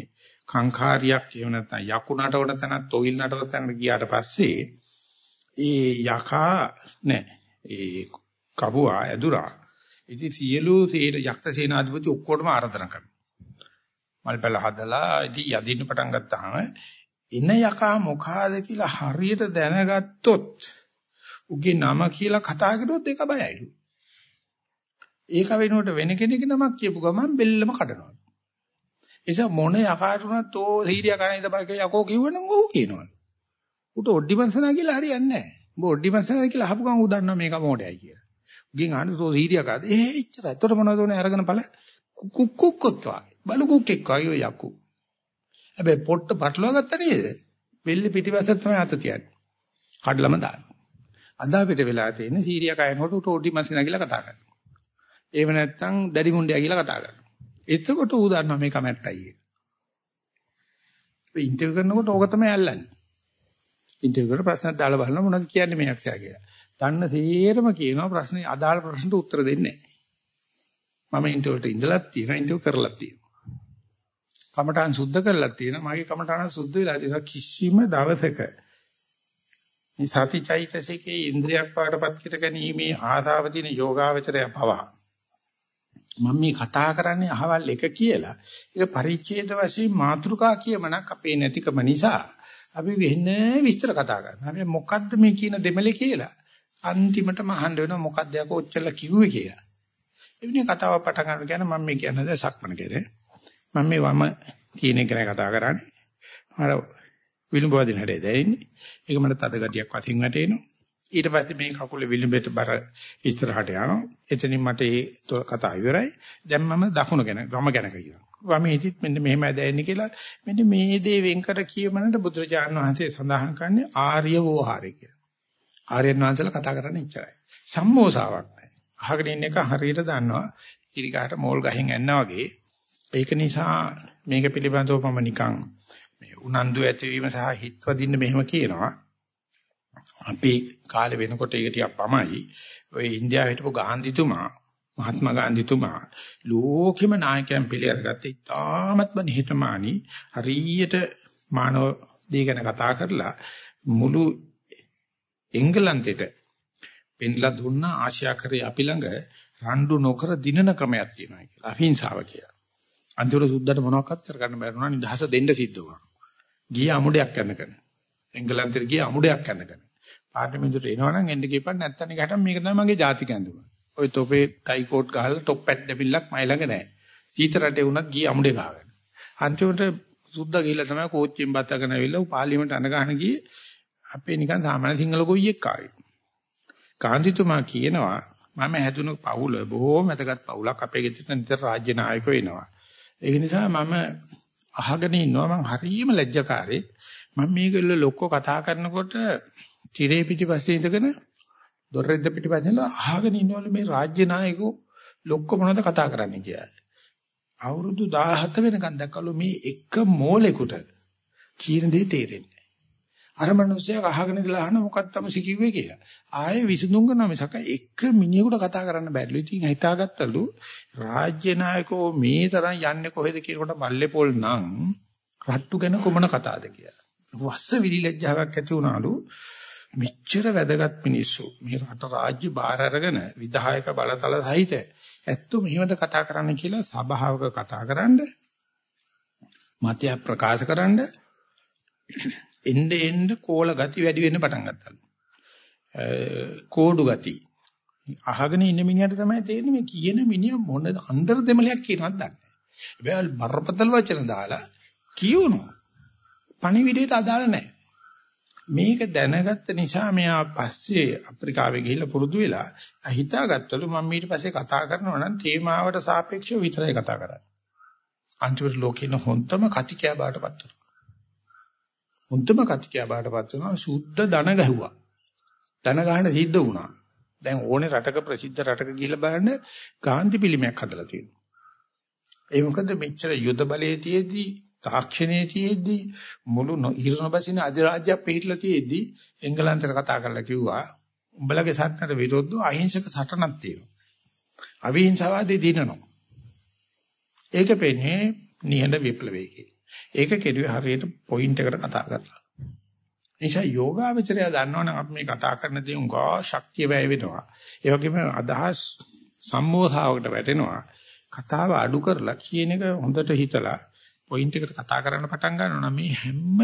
කාංකාරියක් එහෙම නැත්නම් යකුණට වන තැනත් තොවිල් නටවන තැනට ගියාට පස්සේ ඒ යකා නෑ. ඒ කවුවා ඇදුරා. ඉතින් සියලු සේන යක්ෂ සේනාධිපති ඔක්කොටම ආරාධනා කරනවා. මල්පැල හදලා ඉතින් යදින්න පටන් ගත්තාම එන යකා මොකාද කියලා හරියට දැනගත්තොත් උගේ නම කියලා කතා කරුවොත් ඒක බයයිලු ඒක වෙනුවට වෙන කෙනෙක් නමක් කියපු ගමන් බෙල්ලම කඩනවා. එيشා මොන යකාටුණත් ඕ සීරියා කණේ තමයි යකෝ කිව්වනම් ඕ කියනවා. උට ඔඩ්ඩිමන්සනා කියලා හරියන්නේ නැහැ. උඹ ඔඩ්ඩිමන්සනා කියලා අහපු ගමන් ඌ දන්නවා මේක මොඩයයි කියලා. උගෙන් අහන්නේ තෝ සීරියා කාද? ඒ එච්චර. එතකොට මොනවද උනේ අරගෙන බල කුක්කුක්කොත් වාගේ. බලු කුක්ෙක් වාගේ ඔය යකෝ. හැබැයි පොට්ට පටලවා ගත්ත නේද? බෙල්ල පිටිපස්සට තමයි අත තියන්නේ. කඩලම දාන්න. අද අපිට වෙලා තියෙන්නේ සීරියා කයනකොට උට ඔඩ්ඩිමන්සනා කියලා කතා කරනවා. එහෙම නැත්නම් දැඩි මුණ්ඩයා කියලා කතා කරනවා. එතකොට ඌ දන්නවා මේක මැට්ටයි කියලා. ඒ ඉන්ටර්විව් කරනකොට ඕක තමයි අල්ලන්නේ. ඉන්ටර්විව් කරලා ප්‍රශ්නක් දාලා බලනවා මොනවද කියන්නේ මේ අක්ෂයා කියලා. දන්න සේරම කියනවා ප්‍රශ්නේ අදාළ ප්‍රශ්නට උත්තර දෙන්නේ නැහැ. මම ඉන්ටර්විව්ට ඉඳලා තියෙනවා ඉන්ටර්විව් කරලා තියෙනවා. කමඨාන් සුද්ධ කරලා තියෙනවා මගේ කමඨාන සුද්ධ වෙලා තියෙනවා කිසිම දවසක මේ සතිචෛතසිකේ ඉන්ද්‍රියක් පාඩපත් කර ගැනීමේ ආදාව තියෙන යෝගාවචරය පවා මම මේ කතා කරන්නේ අහවල් එක කියලා. ඒක පරිච්ඡේද වශයෙන් මාතෘකා කියමනක් අපේ නැතිකම නිසා අපි වෙන විස්තර කතා කරනවා. අපි මොකද්ද මේ කියන දෙමලේ කියලා. අන්තිමටම අහන්න වෙනවා මොකද්ද යකෝ ඔච්චර කිව්වේ කියලා. එවනේ කතාව පටන් ගන්න කියන මම මේ කියන්නේ සක්මන කෙරේ. මම මේ වම තියෙන එක ගැන කතා කරන්නේ. අර විලුඹවදින හැටේ දැනෙන්නේ. ඒක මට තද ගතියක් වශයෙන් වැටෙනවා. ඊට පස්සේ මේ කකුලේ විලුඹට බර ඉස්සරහට යනවා. එතනින් මට ඒ කතාව ඉවරයි. දැන් මම දකුණ ගැන වම ගැන කියනවා. වම හිටිත් මෙන්න මෙහෙමයි දැනෙන්නේ කියලා මෙන්න මේ දේ වෙන් කර කියමනට බුදුරජාණන් වහන්සේ සඳහන් කරන්නේ ආර්ය වෝහාරය කියලා. ආර්යයන් වහන්සේලා කතා කරන්නේ ඉච්චරයි. සම්මෝසාවක් නැහැ. අහගෙන ඉන්න එක හරියට දන්නවා. කිරිකාට මෝල් ගහින් ඇන්නා වගේ. ඒක නිසා මේක පිළිබඳව මම නිකන් මේ උනන්දු ඇතිවීම සහ හිතවදින්න මෙහෙම කියනවා. අපි කාලේ වෙනකොට ඒක ටිකක් පමයි. ඔය ඉන්දියාවේ හිටපු ගාන්ධිතුමා මහත්මා ගාන්ධිතුමා ලෝකෙම නායකයන් පිළිඅරගත්තේ ඉතාමත්ම නිහතමානී හරියට මානව දී ගැන කතා කරලා මුළු එංගලන්තෙට පෙන්ලා දුන්න ආශ්‍යාකරේ අපි ළඟ රණ්ඩු නොකර දිනන ක්‍රමයක් තියෙනවා කියලා. අහිංසාව කියලා. අන්තිමට සුද්දට මොනවක්වත් කරගන්න බැරි වුණා නිදහස දෙන්න සිද්ධ වුණා. ගිය අමුඩයක් කරනකන. එංගලන්තෙට ගිය අමුඩයක් කරනකන. පාර්ලිමේන්තුවට එනවනම් එන්න ගියපන් නැත්තම් ගැටම් මේක තමයි මගේ ජාතික ඇඳුම. ඔය තොපේ ටයි කෝට් ගහලා টොප් පැට් දෙපිල්ලක් මයි ළඟ නැහැ. සීත රටේ වුණත් ගිය අමුඩේ ගාගෙන. අන්තිමට සුද්දා ගිහිල්ලා තමයි කෝච්චියෙන් බත්තගෙන ඇවිල්ලා පාර්ලිමේන්ත අඬ ගන්න ගියේ අපේ නිකන් සාමාන්‍ය සිංහල ගොයියෙක් ආවේ. කාන්තිතුමා කියනවා මම හැදුණු පවුල බොහෝම වැදගත් පවුලක් අපේ ගෙදරට නිතර රාජ්‍ය නායකයෝ එනවා. ඒ නිසා මම අහගෙන ඉන්නවා මම හරියම ලැජ්ජකාරී. මම මේකල්ල ලොක්කෝ කතා කරනකොට tire පිටිපස්සේ ඉඳගෙන දොරෙද්ද පිටිපස්සේ අහගෙන ඉන්නවලු මේ රාජ්‍ය නායකෝ ලොක්කෝ මොනවද කතා කරන්නේ කියලා. අවුරුදු 17 වෙනකන් දැක්කලු මේ එක මෝලෙකුට කියන දේ තේරෙන්නේ අර මිනිස්සයා අහගෙන ඉඳලා අහන මොකක්ද තමයි කිව්වේ කියලා. ආයේ විසඳුම් කරනවා මිසක එක මිනිහෙකුට කතා කරන්න බැරිලු. ඉතින් හිතාගත්තලු රාජ්‍ය නායකෝ මේ තරම් යන්නේ කොහෙද කියනකොට බල්ලේපොල් නම් රට්ටු ගැන කොමන කතාවද කියලා. වස්ස විලිලැජ්ජාවක් ඇති වුණාලු. මෙච්චර වැදගත් මිනිස්සු මේ රට රාජ්‍ය බාර අරගෙන විධායක බලතල සහිත ඇත්තෝ මෙහෙමද කතා කරන්න කියලා සභාවක කතා කරන්න මතය ප්‍රකාශ කරන්න එnde end කෝල ගති වැඩි වෙන්න පටන් ගත්තා. කෝඩු ගති. අහගෙන ඉන්න මිනිහට තමයි තේරෙන්නේ මේ කියන මිනිහ මොන අnder දෙමලයක් කියනවද දන්නේ. හැබැයි බරපතල වචන දාලා කියවනවා. පණිවිඩයට අදාළ නැහැ. මේක දැනගත්ත නිසා මෙයා පස්සේ අප්‍රිකාවේ ගිහිල්ලා පුරුදු වෙලා හිතාගත්තලු මම ඊට පස්සේ කතා කරනවා නම් තේමාවට සාපේක්ෂව විතරයි කතා කරන්නේ. අන්තිමට ලෝකේන හොන්තම කතිකයා බාටපත් වෙනවා. හොඳම කතිකයා බාටපත් වෙනවා සුද්ධ ධන ගැහුවා. ධන ගහන සිද්ධ වුණා. දැන් ඕනේ රටක ප්‍රසිද්ධ රටක ගිහිල්ලා බලන්න ගාන්ධි පිළිමයක් හදලා තියෙනවා. ඒ මොකද මෙච්චර යුද බලයේ තියේදී තාක්ෂණයේ තියේදී මුළු හිරණබසින අධිරාජ්‍යයක් පිළිట్లా තියේදී එංගලන්තයට කතා කරලා කිව්වා උඹලගේ සටනට විරුද්ධව අහිංසක සටනක් තියෙනවා. අවිහිංසාවාදී දිනනවා. ඒක පෙන්නේ නිහඬ විප්ලවයකේ. ඒක කෙරුවේ හරියට පොයින්ට් එකට කතා කරලා. නිසා යෝගාවචරය දන්නවනම් අපි මේ කතා කරන දේ උගා ශක්තිය වැය වෙනවා. ඒ වගේම අදහස් සම්මෝධාවකට වැටෙනවා. කතාව අඩු කරලා කියන එක හොඳට හිතලා පොයින්ට් එකට කතා කරන්න පටන් ගන්නවා මේ හැම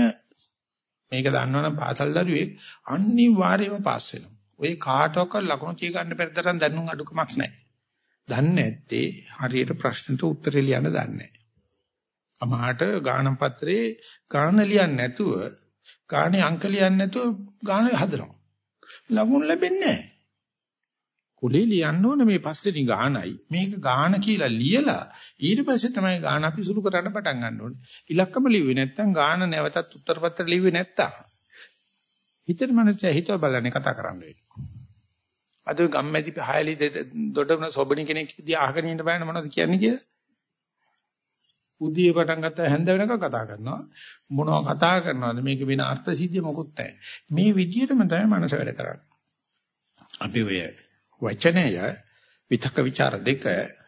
මේක දන්නවනම් පාසල් දරුවෙක් අනිවාර්යයෙන්ම පාස් වෙනවා. ඔය කාටවත් ලකුණු තිය ගන්න බැරි තරම් දැනුම් අඩුකමක් නැහැ. දන්නේ නැත්තේ හරියට ප්‍රශ්නට උත්තර ලියන්න දන්නේ නැහැ. අමහාට ගානම් පත්‍රේ ගාන ලියන්නේ නැතුව ගානේ අංක ලියන්නේ නැතුව ගාන හදනවා. ලකුණු ලැබෙන්නේ නැහැ. කුලේ ලියන්න ඕනේ මේ පස්වෙනි ගානයි. මේක ගාන කියලා ලියලා ඊට පස්සේ තමයි ගාන අපි සුළු කරන්න පටන් ගන්න ඕනේ. ඉලක්කම ලිව්වේ නැත්නම් ගාන නැවතත් උත්තර පත්‍ර ලිව්වේ නැත්තම් හිතේ මනස හිතව බලන්නේ කතා කරන්න වෙන්නේ. අද ගම්මැදි පහයලි දොඩවන සොබණි කෙනෙක් දිහා අහගෙන ඉන්න බෑන මොනවද කියන්නේ කියලා? උදේ පටන් ගත්තා හැන්ද වෙනකම් කතා කරනවා මොනවා කතා කරනවද මේක වෙන අර්ථ සිද්ධිය මොකුත් නැහැ මේ විදිහටම තමයි මනස වැඩ කරන්නේ අපි ඔය වචනය විතක ਵਿਚාර දෙක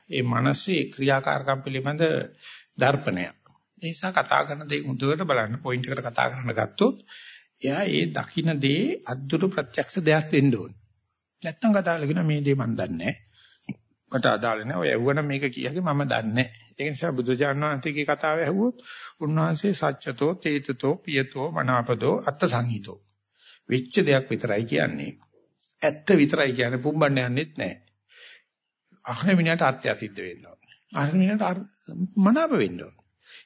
ඒ මනසේ ක්‍රියාකාරකම් පිළිබඳ දර්පණය ඒ නිසා කතා කරන දේ මුදුවට බලන්න පොයින්ට් එකට කතා කරන්න ගත්තොත් එයා ඒ දකින්න දේ අද්දුරු ප්‍රත්‍යක්ෂ දෙයක් වෙන්න ඕනේ. නැත්තම් කතා කරලා මේ දේ මන් දන්නේ නැහැ. මට අදාළ නැහැ. ඔය ඇහුවනම් මේක කියහගේ මම දන්නේ නැහැ. ඒ නිසා බුදුජාණන් වහන්සේගේ කතාව ඇහුවොත් උන්වහන්සේ සත්‍යතෝ තේතතෝ පියතෝ මනාපදෝ අත්ත සංහිතෝ වෙච්ච දෙයක් විතරයි කියන්නේ. ඇත්ත විතරයි කියන්නේ පුම්බන්න යන්නෙත් නැහැ. අහන මිනිහට අර්ථය සිද්ධ වෙනවා. අහන මිනිහට මනාප වෙන්න ඕන.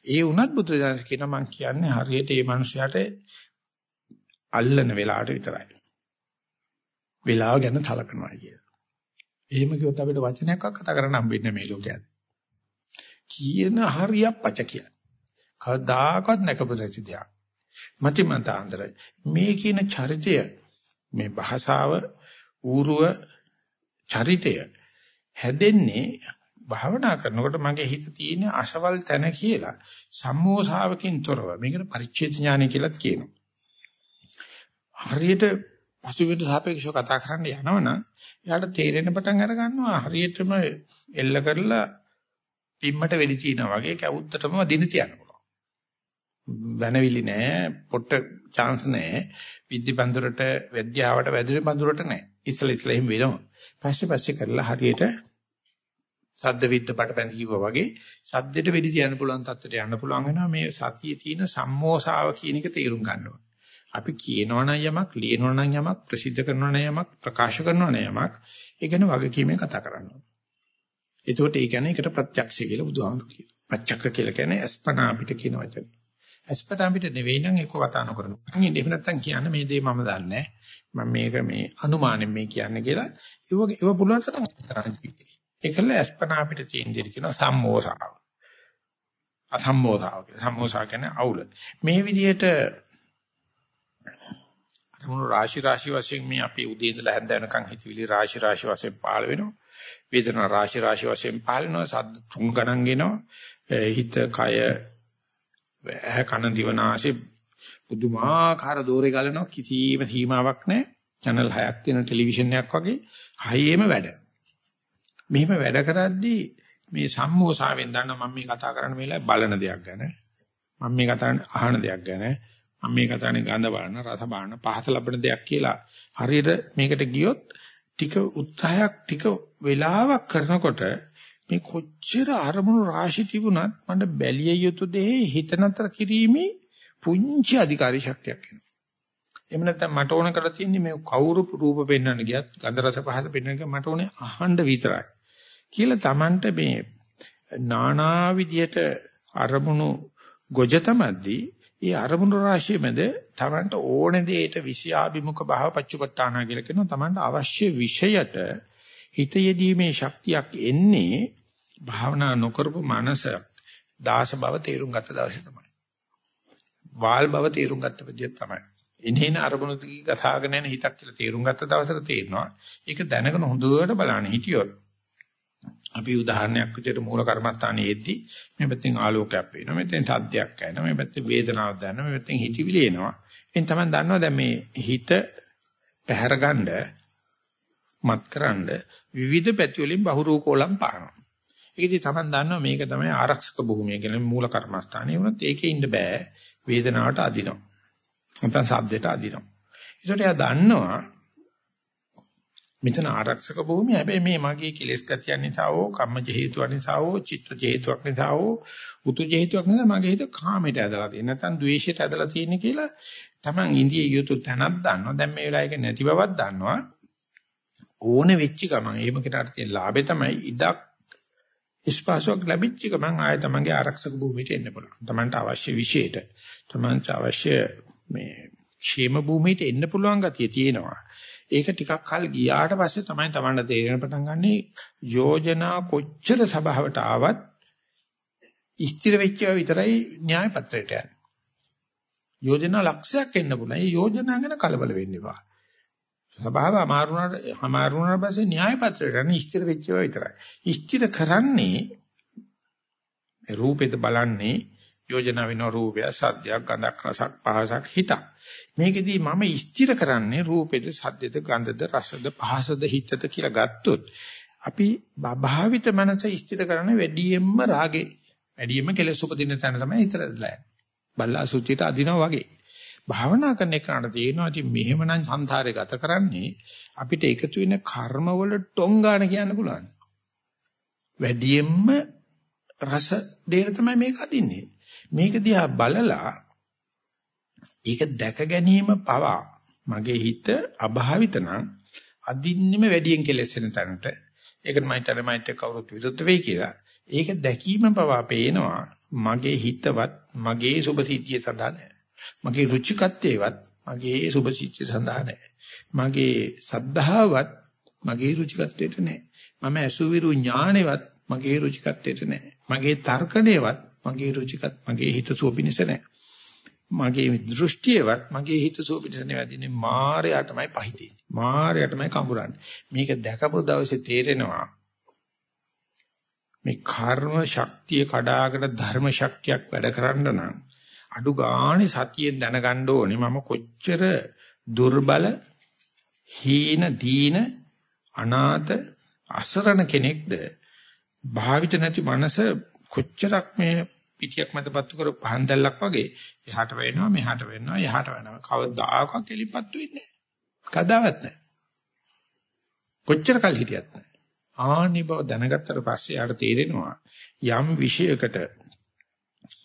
ඒ වුණත් බුදුජාණන් කියන මං කියන්නේ හරියට මේ මිනිහයාට අල්ලන වෙලාවට විතරයි. වෙලාව ගැන සලකනවා කියලා. එහෙම කිව්වොත් අපිට වචනයක් කතා කරන්න හම්බෙන්නේ මේ ලෝකයේ. කියන හරියක් පච කියන. කවදාකවත් නැකපු නැති දෙයක්. මතිමන්තාන්තරයි. මේ කියන චරිතය මේ භාෂාව ඌරුව චරිතය හැදෙන්නේ භාවනා කරනකොට මගේ හිත තියෙන අසවල් තැන කියලා සම්මෝසාවකින් තොරව මේකට පරිච්ඡේද ඥානය කියලාත් කියනවා. හරියට පසුබිමට සාපේක්ෂව කතා කරන්න යනවනම් එයාට තේරෙන පටන් අර ගන්නවා හරියටම එල්ල කරලා පිම්මට වෙඩි තියනවා වගේ කැවුත්තටම දින තියන්න පුළුවන්. වෙනවිලි නෑ, පොට්ට chance නෑ. විද්‍ය බඳුරට, විද්‍යාවට වැදුනේ බඳුරට නෑ. ඉස්සල ඉස්සල එහෙම වෙනවා. පස්සේ පස්සේ කරලා හරියට සද්ද විද්ද පටපැඳ කිව්වා වගේ සද්දෙට වෙඩි තියන්න පුළුවන් තත්ත්වයට යන්න පුළුවන් වෙනවා මේ සතියේ තියෙන සම්මෝසාව කියන එක තේරුම් ගන්න ඕනේ. අපි කියනවනම් යමක්, ලියනවනම් යමක්, ප්‍රසිද්ධ කරනවනම් යමක්, ප්‍රකාශ කරනවනම් යමක්, ඒ ගැන වගකීමෙන් කතා කරන්න ඕනේ. එතකොට ඒ කියන්නේ ඒකට ප්‍රත්‍යක්ෂය කියලා බුදුහාමුදුරු කියනවා. ප්‍රත්‍යක්ෂ කියලා කියන්නේ අස්පනා අපිට කියන වචනේ. අස්පනා අපිට නෙවෙයි නම් ඒක කතා නොකරන. මම එහෙම නැත්තම් කියන්නේ මේ දේ මම දන්නේ මම මේක මේ අනුමානෙන් මේ කියන්නේ කියලා. ඒව ඒව පුළුවන් තරම් කරන්න ඒකල අස්පනා අපිට තියෙන දේ කියන සම්මෝසාව. අසම්මෝසාව කියලා. සම්මෝසාව කියන්නේ අවුල. මේ විදිහට අරමුණු රාශි රාශි වශයෙන් මේ අපි උදේ ඉඳලා හැන්ද වෙනකන් හිතවිලි රාශි රාශි වශයෙන් පහළ වෙනවා. වේදනා රාශි රාශි වශයෙන් පහළ වෙනවා. සද්ද තුන් ගණන් ගෙනවා. හිත කය ඇහ කන දිවනාසය පුදුමාකාර දෝරේ ගලනවා කිසිම සීමාවක් නැහැ. channel 6ක් තියෙන ටෙලිවිෂන් එකක් වගේ හයියෙම වැඩ. මෙහෙම වැඩ කරද්දී මේ සම්මෝසාවෙන් දන්න මම මේ කතා කරන්න මේලා බලන දෙයක් ගැන මම මේ කතා කරන අහන දෙයක් ගැන මම මේ කතා කරන්නේ ගඳ බලන රස බලන පහත ලබන දෙයක් කියලා හරියට මේකට ගියොත් ටික උත්සාහයක් ටික වෙලාවක් කරනකොට මේ කොච්චර අරමුණු රාශි තිබුණත් මට බැලිය යුතු දේ හිත නතර කිරීමේ පුංචි අධිකාරී ශක්තියක් එනවා. එහෙම නැත්නම් මට ඕන කරලා තියෙන්නේ මේ කවුරු රූප පෙන්වන්න ගියත් ගන්ධ රස පහස පෙන්වන්න ගියත් මට ඕනේ අහන්න විතරයි. කියලා Tamanට මේ නානා විදියට අරමුණු ගොජ තමද්දී ඒ අරමුණු රාශිය මැද Tamanට ඕනේ දෙයට විෂයාභිමුඛ භාව පච්චුපට්ඨාන කියලා කියනවා. Tamanට අවශ්‍ය විෂයට හිත යෙදීමේ ශක්තියක් එන්නේ භාවනා නොකරපු මනස දාස බව තේරුම් ගත්ත දවසේ තමයි. වාල් බව තේරුම් ගත්ත විදිය තමයි. එනේන අරමුණු දිගේ ගසාගෙන යන හිතක් කියලා තේරුම් ගත්ත දවසට තේරෙනවා. ඒක දැනගෙන හොඳට බලන්න හිටියොත් අපි උදාහරණයක් විදිහට මූල කර්මස්ථානයේ යෙද්දී මේ පැත්තෙන් ආලෝකයක් පේනවා. මෙතෙන් සද්දයක් ඇහෙනවා. මේ පැත්තේ වේදනාවක් දැනෙනවා. මේ පැත්තෙන් හිතවිලි එනවා. එන් තමයි දන්නවා දැන් මේ හිත පැහැරගන්න මත්කරන්න විවිධ පැති වලින් බහුරූපෝලම් පානවා. ඒකදී තමයි දන්නවා මේක තමයි ආරක්ෂක භූමිය කියන මූල කර්මස්ථානේ වුණත් ඒකේ ඉන්න බෑ. වේදනාවට අදිනවා. නැත්නම් සද්දයට අදිනවා. ඒකට එයා දන්නවා මෙතන ආරක්ෂක භූමිය හැබැයි මේ මගේ කෙලෙස් ගතියන් නිසා හෝ කම්මජ හේතුවක් නිසා හෝ චිත්ත හේතුවක් නිසා හෝ උතු හේතුවක් නිසා මගේ හිත කාමයට ඇදලා තියෙන නැත්නම් ද්වේෂයට ඇදලා තියෙන කියලා Taman ඉන්දිය යුතු තැනක් දන්නවා දැන් මේ වෙලාවේක නැති බවක් දන්නවා ඕනේ වෙච්ච ගමන් එහෙමකට අර තියෙන ලාභේ තමයි ඉඩක් ස්පාසයක් ලැබිච්ච ගමන් ආය තමන්ගේ ආරක්ෂක භූමියට එන්න පුළුවන්. තමන්ට අවශ්‍ය විශේෂයට තමන්ට අවශ්‍ය මේ ക്ഷേම භූමියට එන්න පුළුවන් ගතිය තියෙනවා. ඒක ටිකක් කල් ගියාට පස්සේ තමයි Tamanට තේරෙන පටන් ගන්නෙ යෝජනා කොච්චර සභාවට ආවත් ස්ථිර වෙච්ච විතරයි න්‍යාය පත්‍රයට යන්නේ. යෝජනා ලක්ෂයක් එන්න පුළුවන්. ඒ යෝජනා ගැන කලබල වෙන්න එපා. සභාව අමාරුණාට අමාරුණාට පස්සේ න්‍යාය පත්‍රයට යන්නේ ස්ථිර වෙච්ච විතරයි. ස්ථිර කරන්නේ රූපෙද බලන්නේ යෝජනා වෙන රූපය, සද්දයක්, ගඳක්, රසක්, පහසක්, හිතක්. මේකෙදී මම ස්ථිර කරන්නේ රූපෙද සද්දෙද ගන්ධද රසද පහසද හිතද කියලා ගත්තොත් අපි භාවිත මනස ස්ථිර කරන්නේ වැඩියෙන්ම රාගේ වැඩියෙන්ම කෙලෙස් උපදින තැන තමයි හිතරදලා යන්නේ. බල්ලා සුචිත අදිනවා වගේ. භාවනා කරන එකට තියෙනවා ඉතින් මෙහෙමනම් සංසාරේ ගත කරන්නේ අපිට එකතු වෙන කර්මවල ටොංගාන කියන්න පුළුවන්. වැඩියෙන්ම රස දෙන තමයි මේක අදින්නේ. මේක දිහා බලලා ඒක දැක ගැනීම පවා මගේ හිත අභාවිත නම් අදින්නෙම වැඩියෙන් කෙලෙසෙන තැනට ඒකට මම හිතන්නේ මම හිත කවුරුත් විරුද්ධ වෙයි කියලා. ඒක දැකීම පවා පේනවා මගේ හිතවත් මගේ සුභසිද්ධිය සඳහා නැහැ. මගේ රුචිකත්වයේවත් මගේ සුභසිද්ධිය සඳහා නැහැ. මගේ සද්ධාවත් මගේ රුචිකත්වයට නැහැ. මම අසුවිරු ඥානෙවත් මගේ රුචිකත්වයට නැහැ. මගේ තර්කණේවත් මගේ රුචිකත් මගේ හිත සුවපිනිස නැහැ. මගේ දෘෂ්ටියවත් මගේ හිත සෝපිටනේ වැඩිනේ මායයටමයි පහිතේ. මායයටමයි කඹරන්නේ. මේක දැකපු දවසේ තේරෙනවා මේ කර්ම ශක්තිය කඩාගෙන ධර්ම ශක්තියක් වැඩ කරන්න නම් අඩු ගානේ සතියෙන් දැනගන්න ඕනේ. මම කොච්චර දුර්බල හීන දීන අනාථ අසරණ කෙනෙක්ද? භාවිත නැති මනස කොච්චරක් මේ පිටියක් මතපත්තු කර පහන් දැල්ලක් වගේ? එහාට වෙනවා මෙහාට වෙනවා එහාට වෙනවා. කවදාකවත් එලිපත්තු වෙන්නේ නැහැ. කදාවත් නැහැ. කොච්චර කල් හිටියත් නැහැ. ආනි බව දැනගත්තට පස්සේ යාට තේරෙනවා යම් විഷයකට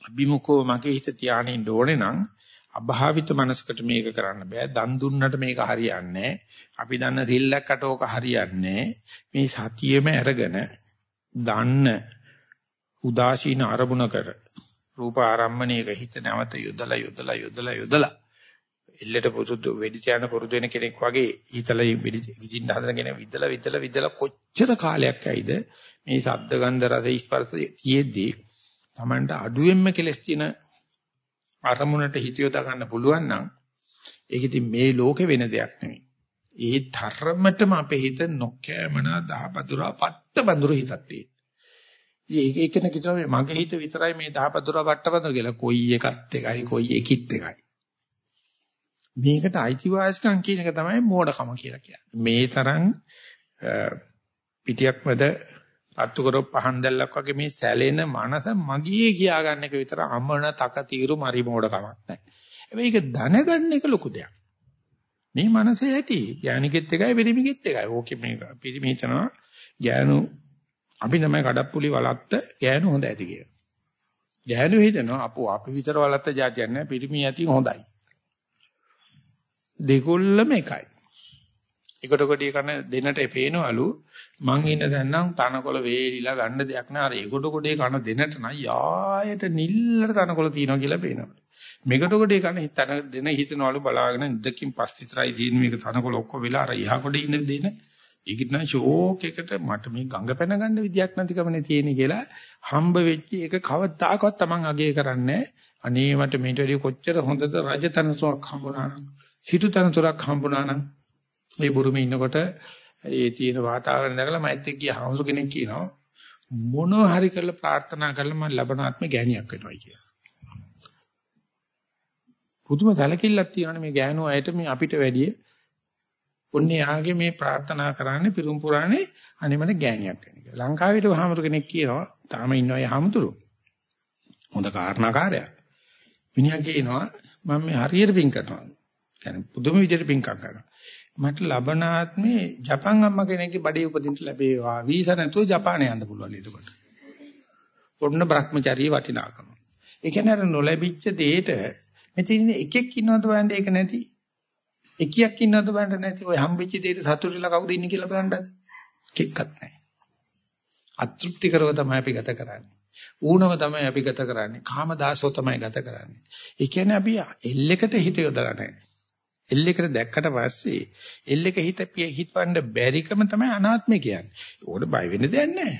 අභිමුඛව මගේ හිත තියානින්න ඕනේ නම් අභාවිත මනසකට මේක කරන්න බෑ. දන් දුන්නට මේක හරියන්නේ අපි දන්න සිල්ලක්කට ඕක හරියන්නේ මේ සතියෙම අරගෙන දන්න උදාසීන අරමුණකට රූප ආරම්මණයක හිත නැවත යොදලා යොදලා යොදලා යොදලා එල්ලට පුරුදු වෙඩි තියන පුරුදු වෙන කෙනෙක් වගේ හිතලා වෙඩි විදින්න හදන කෙනෙක් විදලා විදලා විදලා කොච්චර කාලයක් ඇයිද මේ ශබ්ද ගන්ධ රස ස්පර්ශ තියෙද්දී Tamanට අඩුවෙන්ම කෙලස් තියෙන අරමුණට හිත යොදා ගන්න පුළුවන් නම් ඒක ඉතින් මේ ලෝකේ වෙන දෙයක් නෙමෙයි. ඒ ධර්මතම අපේ හිත නොකෑමන දහපතුරා පට්ට බඳුරු හිතක් තියෙන. ඒක එකන කිතර මගේ හිත විතරයි මේ දහපතුරා පට්ට බඳුරු කියලා කොයි එකත් එකයි කොයි එකෙත් එකයි. මේකට අයිතිවාසිකම් කියන එක තමයි මෝඩකම කියලා කියන්නේ. මේ තරම් පිටියක් මැද අත්තු කරොත් පහන් දැල්ලක් වගේ මේ සැලෙන මනස මගියේ කියා ගන්න එක විතර අමන තක తీරු මරි මෝඩකමක් නැහැ. හැබැයි ඒක දැනගන්න එක ලොකු දෙයක්. මේ මනසේ ඇති ඥානිකෙත් එකයි පිරිමිගෙත් එකයි. ඕකේ මේ පිරිමි හිතනවා ඥානු අපි තමයි කඩප්පුලි වලත්ත ඥානු හොඳ ඇති කියලා. ඥානු හිතනවා අපෝ අපි විතර වලත්ත જાතියක් නැහැ පිරිමි ඇති හොඳයි. දෙකොල්ලම එකයි. එකට කොටි කරන දෙන්නට පේනවලු මං ඉන්න දැන් නම් තනකොළ වේලිලා ගන්න දෙයක් නෑ අර ඒකට කොටේ කන දෙන්නට නම් යායට නිල්ලට තනකොළ තියනවා කියලා පේනවා. මේකට කොටේ කන හිතන දෙන හිතනවලු බලාගෙන ඉදකින් පස් විතරයි තියෙන මේක තනකොළ ඔක්කොම වෙලා අර යහ කොටේ ඉන්න දෙන. ඒකිට නම් ෂෝක් එකට මට මේ ගඟ පැන ගන්න විදියක් නැතිකමනේ තියෙන්නේ කියලා හම්බ වෙච්ච එක කවදාකවත් Taman අගේ කරන්නේ අනේ මට මේට වැඩිය කොච්චර හොඳද රජතනසුවක් හම්බුණා නම් සිටු තනතුරක් හම්බුණා නම් මේ බුරුමේ ඉන්නකොට ඒ තියෙන වාතාවරණ දැකලා මයිත් එක්ක ගිය හවුසු කෙනෙක් කියනවා මොනවා හරි කරලා ප්‍රාර්ථනා කරලා මම ලබනාත්ම ගෑණියක් වෙනවා කියලා. පුදුම සැලකිල්ලක් තියෙනවානේ මේ ගෑනු අයට මේ අපිට වැඩිය. ඔන්නේ ආගේ මේ ප්‍රාර්ථනා කරන්නේ පිරුම් පුරානේ අනිමන ගෑණියක් වෙන එක. ලංකාවේට වහමරු කෙනෙක් කියනවා තාම ඉන්නවා ඒ හමුතුරු. හොඳ කාරණාකාරයක්. මිනිහා කියනවා මම මේ හරියට පින් කරනවා. කියන්නේ පුදුම විදිහට පින්කම් කරනවා. මට ලබන ආත්මේ ජපන් අම්මා කෙනෙක්ගේ බඩේ උපදින්න ලැබේවා. වීසා නැතුව ජපානය යන්න පුළුවන් එතකොට. ඔන්න Brahmacharya වටිනාකම. ඒ කියන්නේ අර නොලැබිච්ච දෙයට මෙතන එකෙක් ඉන්නවද බලන්න ඒක නැති. එකියක් ඉන්නවද බලන්න නැති. ඔය හම්බෙච්ච දෙයට සතුටුලා කවුද ඉන්නේ කියලා බලන්නද? කෙක්කත් නැහැ. අතෘප්ති කරව තමයි අපි ගත කරන්නේ. ඌනව තමයි අපි ගත කරන්නේ. කාමදාසෝ තමයි ගත කරන්නේ. ඒ කියන්නේ අපි එල්ලෙකට හිත යොදලා නැහැ. එල්ලෙකට දැක්කට පස්සේ එල්ලෙක හිත හිතවන්න බැරිකම තමයි අනාත්මය කියන්නේ. ඕකට බය වෙන්න දෙයක් නැහැ.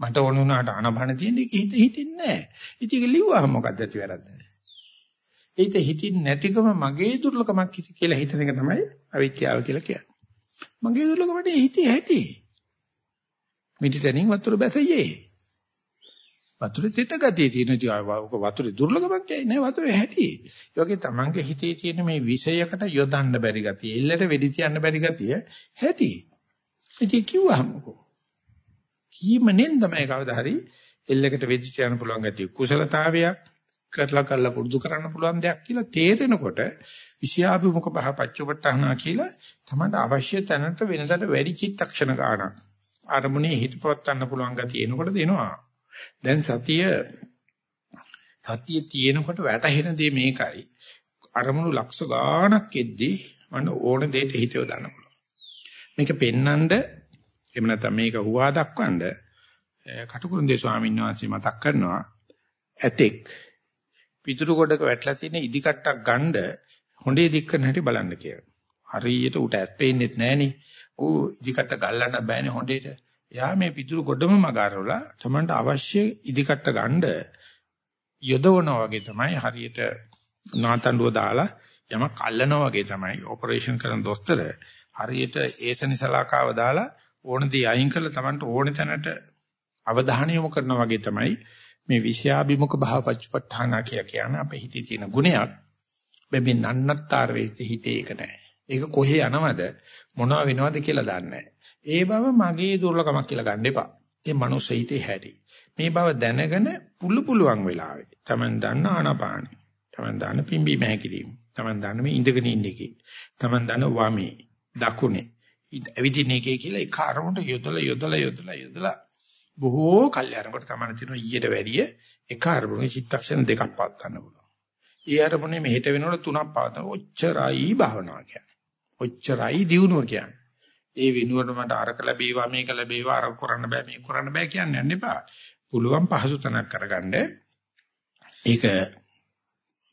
මට ඕන වුණාට අනබන තියෙන්නේ හිත හිතින්නේ නැහැ. ඉතින් ඒක ලිව්වහම මොකක්ද ඇති වැරද්ද? හිත හිතින් නැතිකම මගේ දුර්ලකමක් කියලා හිතන එක තමයි අවිද්‍යාව කියලා කියන්නේ. මගේ දුර්ලකමට හිතේ ඇති. මිටිතනින් වතුර බැසයේ. වතුරේ තෙත ගතිය තියෙන ඉතින් ඔක වතුරේ දුර්ලභමක් කියන්නේ නෑ වතුරේ හැටි. ඒ වගේ තමන්ගේ හිතේ තියෙන මේ විෂයකට යොදන්න බැරි ගතිය, එල්ලට වෙඩි තියන්න බැරි ගතිය හැටි. ඉතින් කිව්වහමකෝ. කීමනෙන් තමයි කවදා හරි එල්ලකට වෙඩි තියන්න පුළුවන් ගතිය කුසලතාවයක් කරලා කරලා පුරුදු කරන්න පුළුවන් දෙයක් කියලා තේරෙනකොට විෂයාභිමුඛ පහපච්චපට්ඨානා කියලා තමයි අවශ්‍ය තැනට වෙනදට වැඩි චිත්තක්ෂණ ගන්න. අරමුණේ හිත පවත්වන්න පුළුවන් ගතිය එනකොට දෙනවා. දැන් සතිය සතිය තියෙනකොට වැටහෙන දේ මේකයි. අරමුණු ලක්ෂ ගාණක් එද්දී මම ඕන දෙයට හිත යොදන්න පුළුවන්. මේක පෙන්නඳ එහෙම නැත්නම් මේක හුවා දක්වන්න කටුකුරුන්දේ ස්වාමීන් වහන්සේ මතක් කරනවා ඇතෙක් පිටුරු ගොඩක වැටලා තියෙන ඉදි කට්ටක් ගන්න හොඬේ දික් කරන හැටි බලන්න කියලා. හරියට උට ඇත් පේන්නේත් නැහනේ. ඌ ඉදි කට්ට ගල්ලන්න බෑනේ හොඬේට. එයා මේ පිටුරු ගොඩම මගාරවලා තමන්ට අවශ්‍ය ඉදිකට ගන්න යොදවනවා වගේ තමයි හරියට නාතඬුව දාලා යමක් අල්ලනවා වගේ තමයි ඔපරේෂන් කරන දොස්තර හරියට ඒසනිසලාකාව දාලා ඕන දේ අයින් කරලා තමන්ට ඕන තැනට අවධානය යොමු කරනවා වගේ තමයි මේ විෂයාභිමුඛ භාවපච්චපඨාන කියලා කියන අපේ හිතේ තියෙන ගුණයක්. බැබි නන්නත්තර වෙච්ච හිතේ ඒක නැහැ. ඒක කොහේ යනවද මොනව වෙනවද කියලා දන්නේ නැහැ. ඒ බව මගේ දුර්ලකමක් කියලා ගන්න එපා. ඒ මනුස්ස හිතේ හැටි. මේ බව දැනගෙන පුළු පුළුවන් වෙලාවේ Taman දන්න ආනාපානෙ. Taman දන්න පිම්බීම හැකිලිම. Taman දන්න මේ ඉඳගෙන ඉන්න එකේ. Taman දන්න වමේ දකුණේ. ඇවිදින එකේ කියලා ඒ කාර්මුණට යොදලා යොදලා යොදලා යොදලා බොහෝ කල් යනකොට තමයි තියෙන ඊට වැඩිය එක අරමුණේ චිත්තක්ෂණ දෙකක් පාත් ගන්න පුළුවන්. ඒ අරමුණේ මෙහෙට වෙනකොට තුනක් පාත් ගන්න. ඔච්චරයි භාවනාව කියන්නේ. ඔච්චරයි දියුණුව කියන්නේ. ඒ වෙනුවට මට අරක ලැබේවා මේක ලැබේවා අර කරන්න බෑ මේක කරන්න බෑ කියන්නේ යන්න එපා. පුළුවන් පහසු තැනක් කරගන්න. ඒක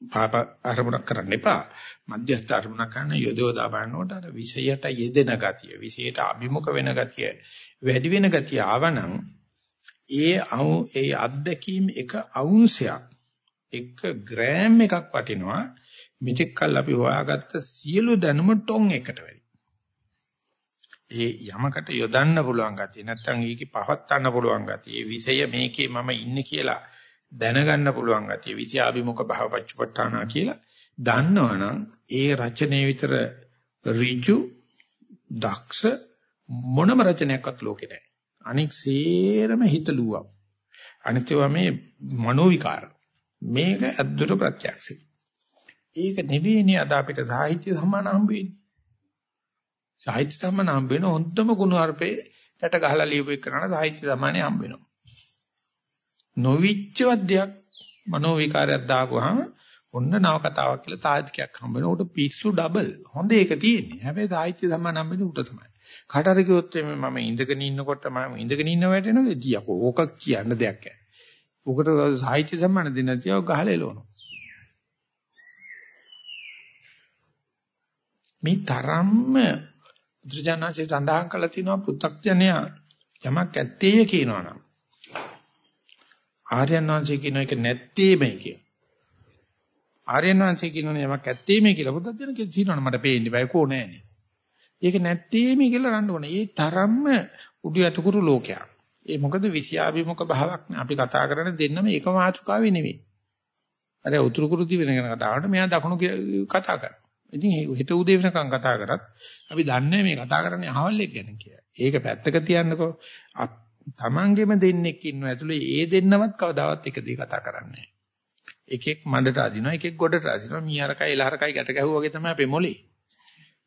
පාප අරමුණක් කරන්න එපා. මධ්‍යස්ථ අරමුණක් කරන යොදවදා බලනකොට අර විෂයට යෙදෙන ගතිය, විෂයට අභිමුඛ වෙන ගතිය, වැඩි වෙන ගතිය ආවනම් ඒ ඒ අත්දැකීම් එක අවුන්සයක් එක ග්‍රෑම් එකක් වටිනවා මෙතෙක් කල් අපි හොයාගත්ත සියලු දැනුම ටොන් එකට වැඩි. ඒ යමකට යොදන්න පුළුවන් ගතිය නැත්නම් ඊකේ පවත්වන්න පුළුවන් ගතිය. ඒ විෂය මේකේ මම ඉන්නේ කියලා දැනගන්න පුළුවන් ගතිය. විෂයාභිමුඛ භවපච්චපට්ඨානා කියලා දන්නවනම් ඒ රචනයේ විතර ඍජු දක්ෂ මොනම රචනයක්වත් ලෝකේ නැහැ. අනික සේරම හිතලුවා. අනිත්‍යව මේ මනෝ විකාර. මේක අද්දුර ප්‍රත්‍යක්ෂයි. ඒක නෙවෙයිනේ අද අපිට සාහිත්‍ය සම්මාන හම්බ වෙන්නේ. සාහිත්‍ය සම්මාන හම්බ වෙන හොඳම ගුණාර්පේ යට ගහලා ලියපු එක කරන සාහිත්‍ය සම්මානේ හම්බ වෙනවා. නොවිච්ච වද්දයක් මනෝ විකාරයක් දාපුවාම ඔන්න නව කතාවක් කියලා තාහිතිකයක් හම්බ වෙනවා. උට පිස්සු ඩබල්. හොඳ ඒක තියෙන්නේ. හැබැයි සාහිත්‍ය සම්මාන හම්බ වෙන්නේ උට තමයි. කාටරි කිව්වොත් මම ඉඳගෙන ඉන්නකොට මම ඉඳගෙන ඉන්න වැටෙනවද? ඉතියකෝ ඕක කියන්න දෙයක් නැහැ. උකට සාහිත්‍ය සම්මාන දෙන්න තියව ගහලා එලවනවා. මේ තරම්ම බුදුජානකසේ සඳහන් කළා තියෙනවා පුත්තක්ජනයා යමක් ඇත්තේ කියනවනම් ආර්යයන් වහන්සේ කියන එක නැත්තේමයි කිය. ආර්යයන් වහන්සේ කියනවනේ යමක් ඇත්තේමයි කියලා බුදුජානක කියනවනේ මට පේන්නේ බෑ කෝ නෑනේ. ඒක නැත්තේම කියලා රන්න ඕනේ. ඒ තරම්ම උඩු යතුකුරු ලෝකයක්. ඒ මොකද විෂයාභිමුඛ භාවයක් නේ. අපි කතා කරන්නේ දෙන්නම එක මාතෘකාවේ නෙවෙයි. අර උතුරු කුරු දිවෙන ගැන කතා කරනකොට මෙයා දකුණු කතා කරනවා. ඉතින් හෙට උදේ වෙනකන් කතා කරත් අපි දන්නේ මේ කතා කරන්නේ අහවල්ෙක් ගැන කියලා. ඒක පැත්තක තියන්නකෝ. තමන්ගෙම දෙන්නෙක් ඉන්නවා ඇතුලේ ඒ දෙන්නවත් කවදාවත් එක දී කතා කරන්නේ නැහැ. එකෙක් මඩට අදිනවා එකෙක් ගොඩට අදිනවා මීහරකයි එලහරකයි ගැට ගැහුවා වගේ තමයි අපේ මොලේ.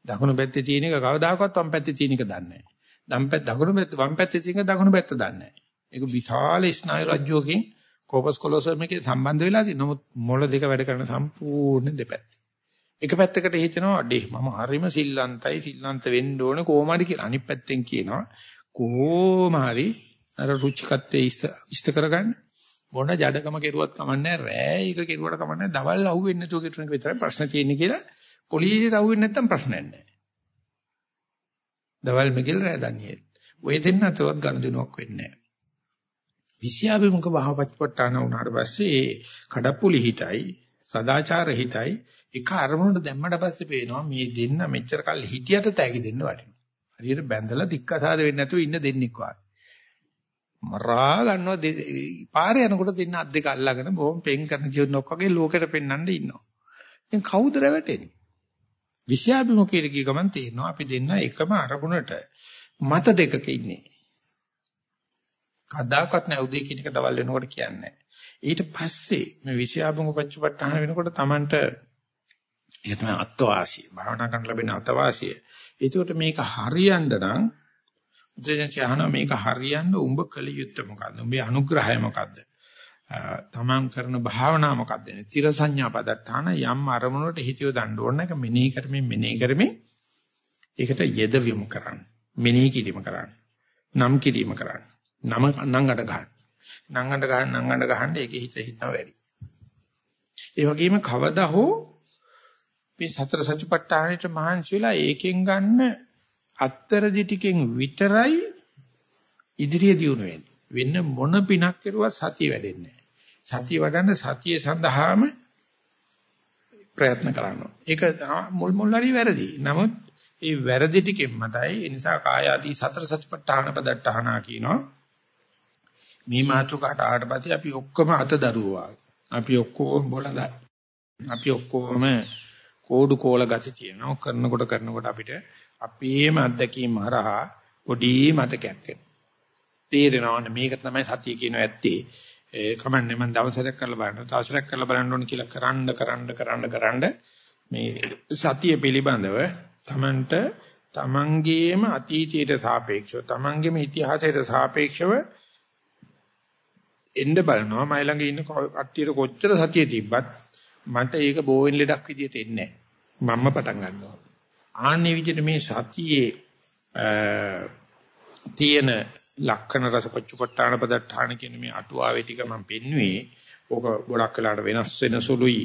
දකුණු පැත්තේ තියෙන එක කවදාකවත් වම් පැත්තේ තියෙන එක දන්නේ නැහැ. දම් පැත්ත දකුණු පැත්ත වම් පැත්තේ තියෙන එක දකුණු පැත්ත දන්නේ නැහැ. ඒක විශාල ස්නායු රජ්‍යෝකින් කෝපස් කොලොසම් එකේ සම්බන්ධ වෙලා තියෙන. නමුත් මොළ දෙක වැඩ කරන සම්පූර්ණ දෙපැත්ත. එක පැත්තකට හිතෙනවා අඩේ මම හරිම සිල්ලන්තයි සිල්ලන්ත වෙන්න ඕනේ කොහොම හරි කියලා. අනිත් පැත්තෙන් කියනවා කොහොම හරි අර රුචිකත්වයේ ඉෂ්ට කරගන්න මොන ජඩකම කෙරුවත් කමන්නේ රෑ එක කෙරුවට කමන්නේ දවල් අහුවෙන්නේ නැතුව කෙටුන එක විතරයි ප්‍රශ්න තියෙන්නේ කියලා පොලිසියට අහුවෙන්නේ නැත්තම් ප්‍රශ්නයක් නැහැ. දවල් මිගිල් රෑ දනියෙල්. ඔය දෙන්න අතරවත් ගනුදෙනුවක් වෙන්නේ නැහැ. විශ්යාභිමුඛ භාවපත්පට්ටාන උනාට පස්සේ කඩප්පුලි හිතයි සදාචාර හිතයි එක අරමුණට දැම්මට පස්සේ පේනවා මේ දෙන්න මෙච්චර කල් හිටියට තෑගි දෙන්න වටිනවා. හරියට බැඳලා දික්කසාද වෙන්නේ නැතුව ඉන්න දෙන්නෙක් වගේ. මරා ගන්නවා පාරේ යනකොට දෙන්න අත් දෙක අල්ලගෙන බොහොම පෙන් කරන ජීවනක් වගේ ලෝකෙට පෙන්වන්න ඉන්නවා. ඉතින් කවුද රැවටෙන්නේ? විෂයාභිමුඛයේ ගිය ගමන් තේරෙනවා අපි දෙන්න එකම අරමුණට මත දෙකක ඉන්නේ. කදාකත් නැ උදේ කියන එක දවල් වෙනකොට කියන්නේ. ඊට පස්සේ මේ විෂයාභිමුඛ පච්චපට්ඨාන වෙනකොට Tamanට ඒක තමයි අත්වාසිය. භාවනා කරන ලැබෙන අත්වාසිය. ඒකට මේක හරියන්න නම් දෙයන්චහන මේක හරියන්න උඹ කළ යුත්තේ මොකද්ද? උඹේ අනුග්‍රහය මොකද්ද? තමන් කරන භාවනාව මොකක්ද නේ? තිර සංඥා පදත්තාන යම් අරමුණකට හිතියෝ දඬ ඕන එක මෙනෙහි කරමින් මෙනෙහි කරමින් ඒකට යෙදවීම කරන්න. මෙනෙහි කිරීම කරන්න. නම් කිරීම කරන්න. නම නංගට ගන්න. නංගට ගන්න නංගට ගහන්න ඒකේ හිත හිතනවා වැඩි. ඒ වගේම කවදා හෝ මේ සතර සතිපට්ඨානෙට මහන්සි වෙලා ඒකෙන් ගන්න අත්තරදි ටිකෙන් විතරයි ඉදිරිය දියුණු වෙන්නේ. වෙන මොන පිනක් කරුවත් සතිය වැඩෙන්නේ සතිය වඩන්න සතිය සඳහාම ප්‍රයත්න කරනවා. ඒක මුල් මුල් හරි වැරදි. නමුත් ඒ වැරදි ටිකෙන් මතයි ඒ නිසා කාය ආදී සතර සතිපට්ඨාන පදට්ඨානා කියනවා. මේ මාතෘකාට ආවට පස්සේ අපි ඔක්කොම අත දරුවා. අපි ඔක්කොම බොළඳයි. අපි ඔක්කොම කෝඩු කෝල ගති තියෙනවා. කරනකොට කරනකොට අපිට අපේම අත්දැකීම් හරහා පොඩි මතකයක් එනවා. තේරෙනවනේ මේක තමයි සතිය කියන ඇත්තේ. ඒ කමන්නේ මම දවසක් කරලා බලන්න දවසක් කරලා බලන්න ඕන කියලා කරන්න කරන්න කරන්න කරන්න මේ සතිය පිළිබඳව Tamanට තමන්ගේම අතීතයට සාපේක්ෂව තමන්ගේම ඉතිහාසයට සාපේක්ෂව එන්න බලනවා මයි ළඟ ඉන්න කට්ටියට කොච්චර සතිය තිබ්බත් මට ඒක බෝවෙන් ලෙඩක් විදියට එන්නේ නැහැ මම්ම පටන් ගන්නවා. ආන්නේ විදිහට මේ සතියේ තියෙන ලක්ෂණ රසපච්චපට්ඨාන පදට්ඨාන කියන මේ අටුවාවේ ටික මම පෙන්වුවේ ඕක ගොඩක් වෙලාට වෙනස් වෙන සුළුයි.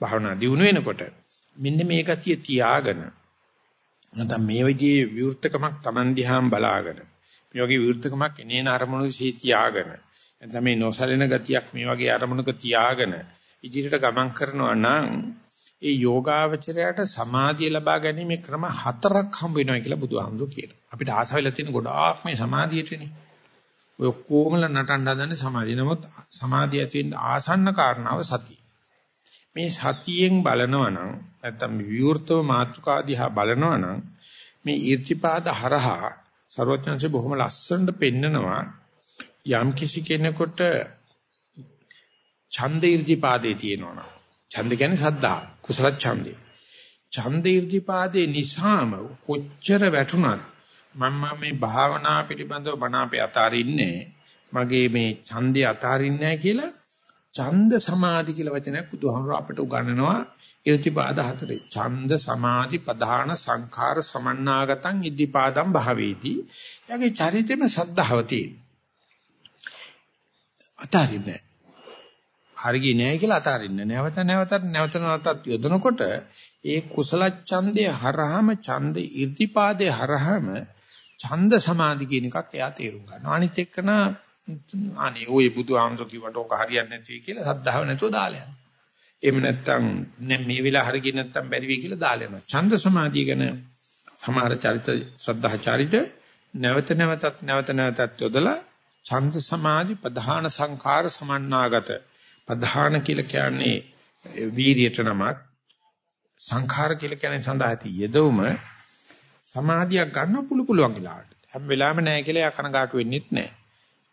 භාවනා දියුණු වෙනකොට මෙන්න මේ ගතිය තියාගෙන නැත්නම් මේ විදිහේ විවෘතකමක් Taman දිහාම බලාගෙන මේ වගේ විවෘතකමක් එනේන අරමුණු විශ්ේ තියාගෙන නැත්නම් මේ නොසලෙන ගතියක් මේ වගේ අරමුණක තියාගෙන ඉදිරියට ගමන් කරනවා නම් ඒ යෝගාවචරයට සමාධිය ලබා ගැනීමේ ක්‍රම හතරක් හම්බ වෙනවා කියලා බුදුහාමුදුරු කියනවා. අපිට ආස වෙලා තියෙන ගොඩාක් මේ සමාධියටනේ. ඔය කොමල නටන්න හදන්නේ සමාධිය. නමුත් සමාධිය ඇති වෙන්න ආසන්න කාරණාව සතිය. මේ සතියෙන් බලනවා නම් නැත්තම් විවෘතව මාත්‍රකාදීහා බලනවා නම් මේ ඊර්තිපාද හරහා ਸਰවඥංශේ බොහොම ලස්සනට පෙන්නනවා යම් කිසි කෙනෙකුට ඡන්ද ඊර්තිපාදේ තියෙනවා ඡන්ද කියන්නේ සද්දා කුසල ඡන්දේ ඡන්ද ඊර්තිපාදේ නිසාම කොච්චර වැටුණත් මම මේ භාවනා පිළිබඳව බණ අපේ අතාරින්නේ මගේ මේ ඡන්දේ අතාරින්නේ කියලා ඡන්ද සමාධි කියලා වචනයක් බුදුහාමුදුර අපට උගන්වනවා ඉර්තිපාද හතරේ. ඡන්ද සමාධි ප්‍රධාන සංඛාර සමන්නාගතං ඉද්ධිපාදම් භාවේති. එයාගේ චරිතෙම සද්ධාව තියෙන. අතාරින්නේ හරියි නෑ කියලා අතාරින්නේ. නැවත නැවතත් නැවත නැවතත් යොදනකොට ඒ කුසල ඡන්දේ හරහම ඡන්ද ඉර්තිපාදේ හරහම ඡන්ද සමාධි කියන එකක් එයා තේරුම් ගන්නවා. අනිත් එක්කන අනේ ওই බුදුහාමසෝ කිව්වට ඕක හරියන්නේ නැති කියලා සද්ධාව නැතුව දාලා යනවා. එහෙම නැත්නම් මේ වෙලාව හරියි නැත්නම් බැරි වෙයි කියලා දාලා යනවා. ඡන්ද සමාධිය ගැන සමහර චරිත ශ්‍රද්ධා චරිත නැවත නැවතත් නැවත නැවතත් යොදලා ඡන්ද සමාධි ප්‍රධාන සංඛාර සමන්නාගත ප්‍රධාන කියලා කියන්නේ වීරියට නමක් සංඛාර කියලා කියන්නේ සඳහා ඇති යෙදවුම සමාධියක් ගන්න පුළු පුළුවන් වෙලාවට හැම වෙලාවෙම නැහැ කියලා යා කනගාටු වෙන්නෙත් නැහැ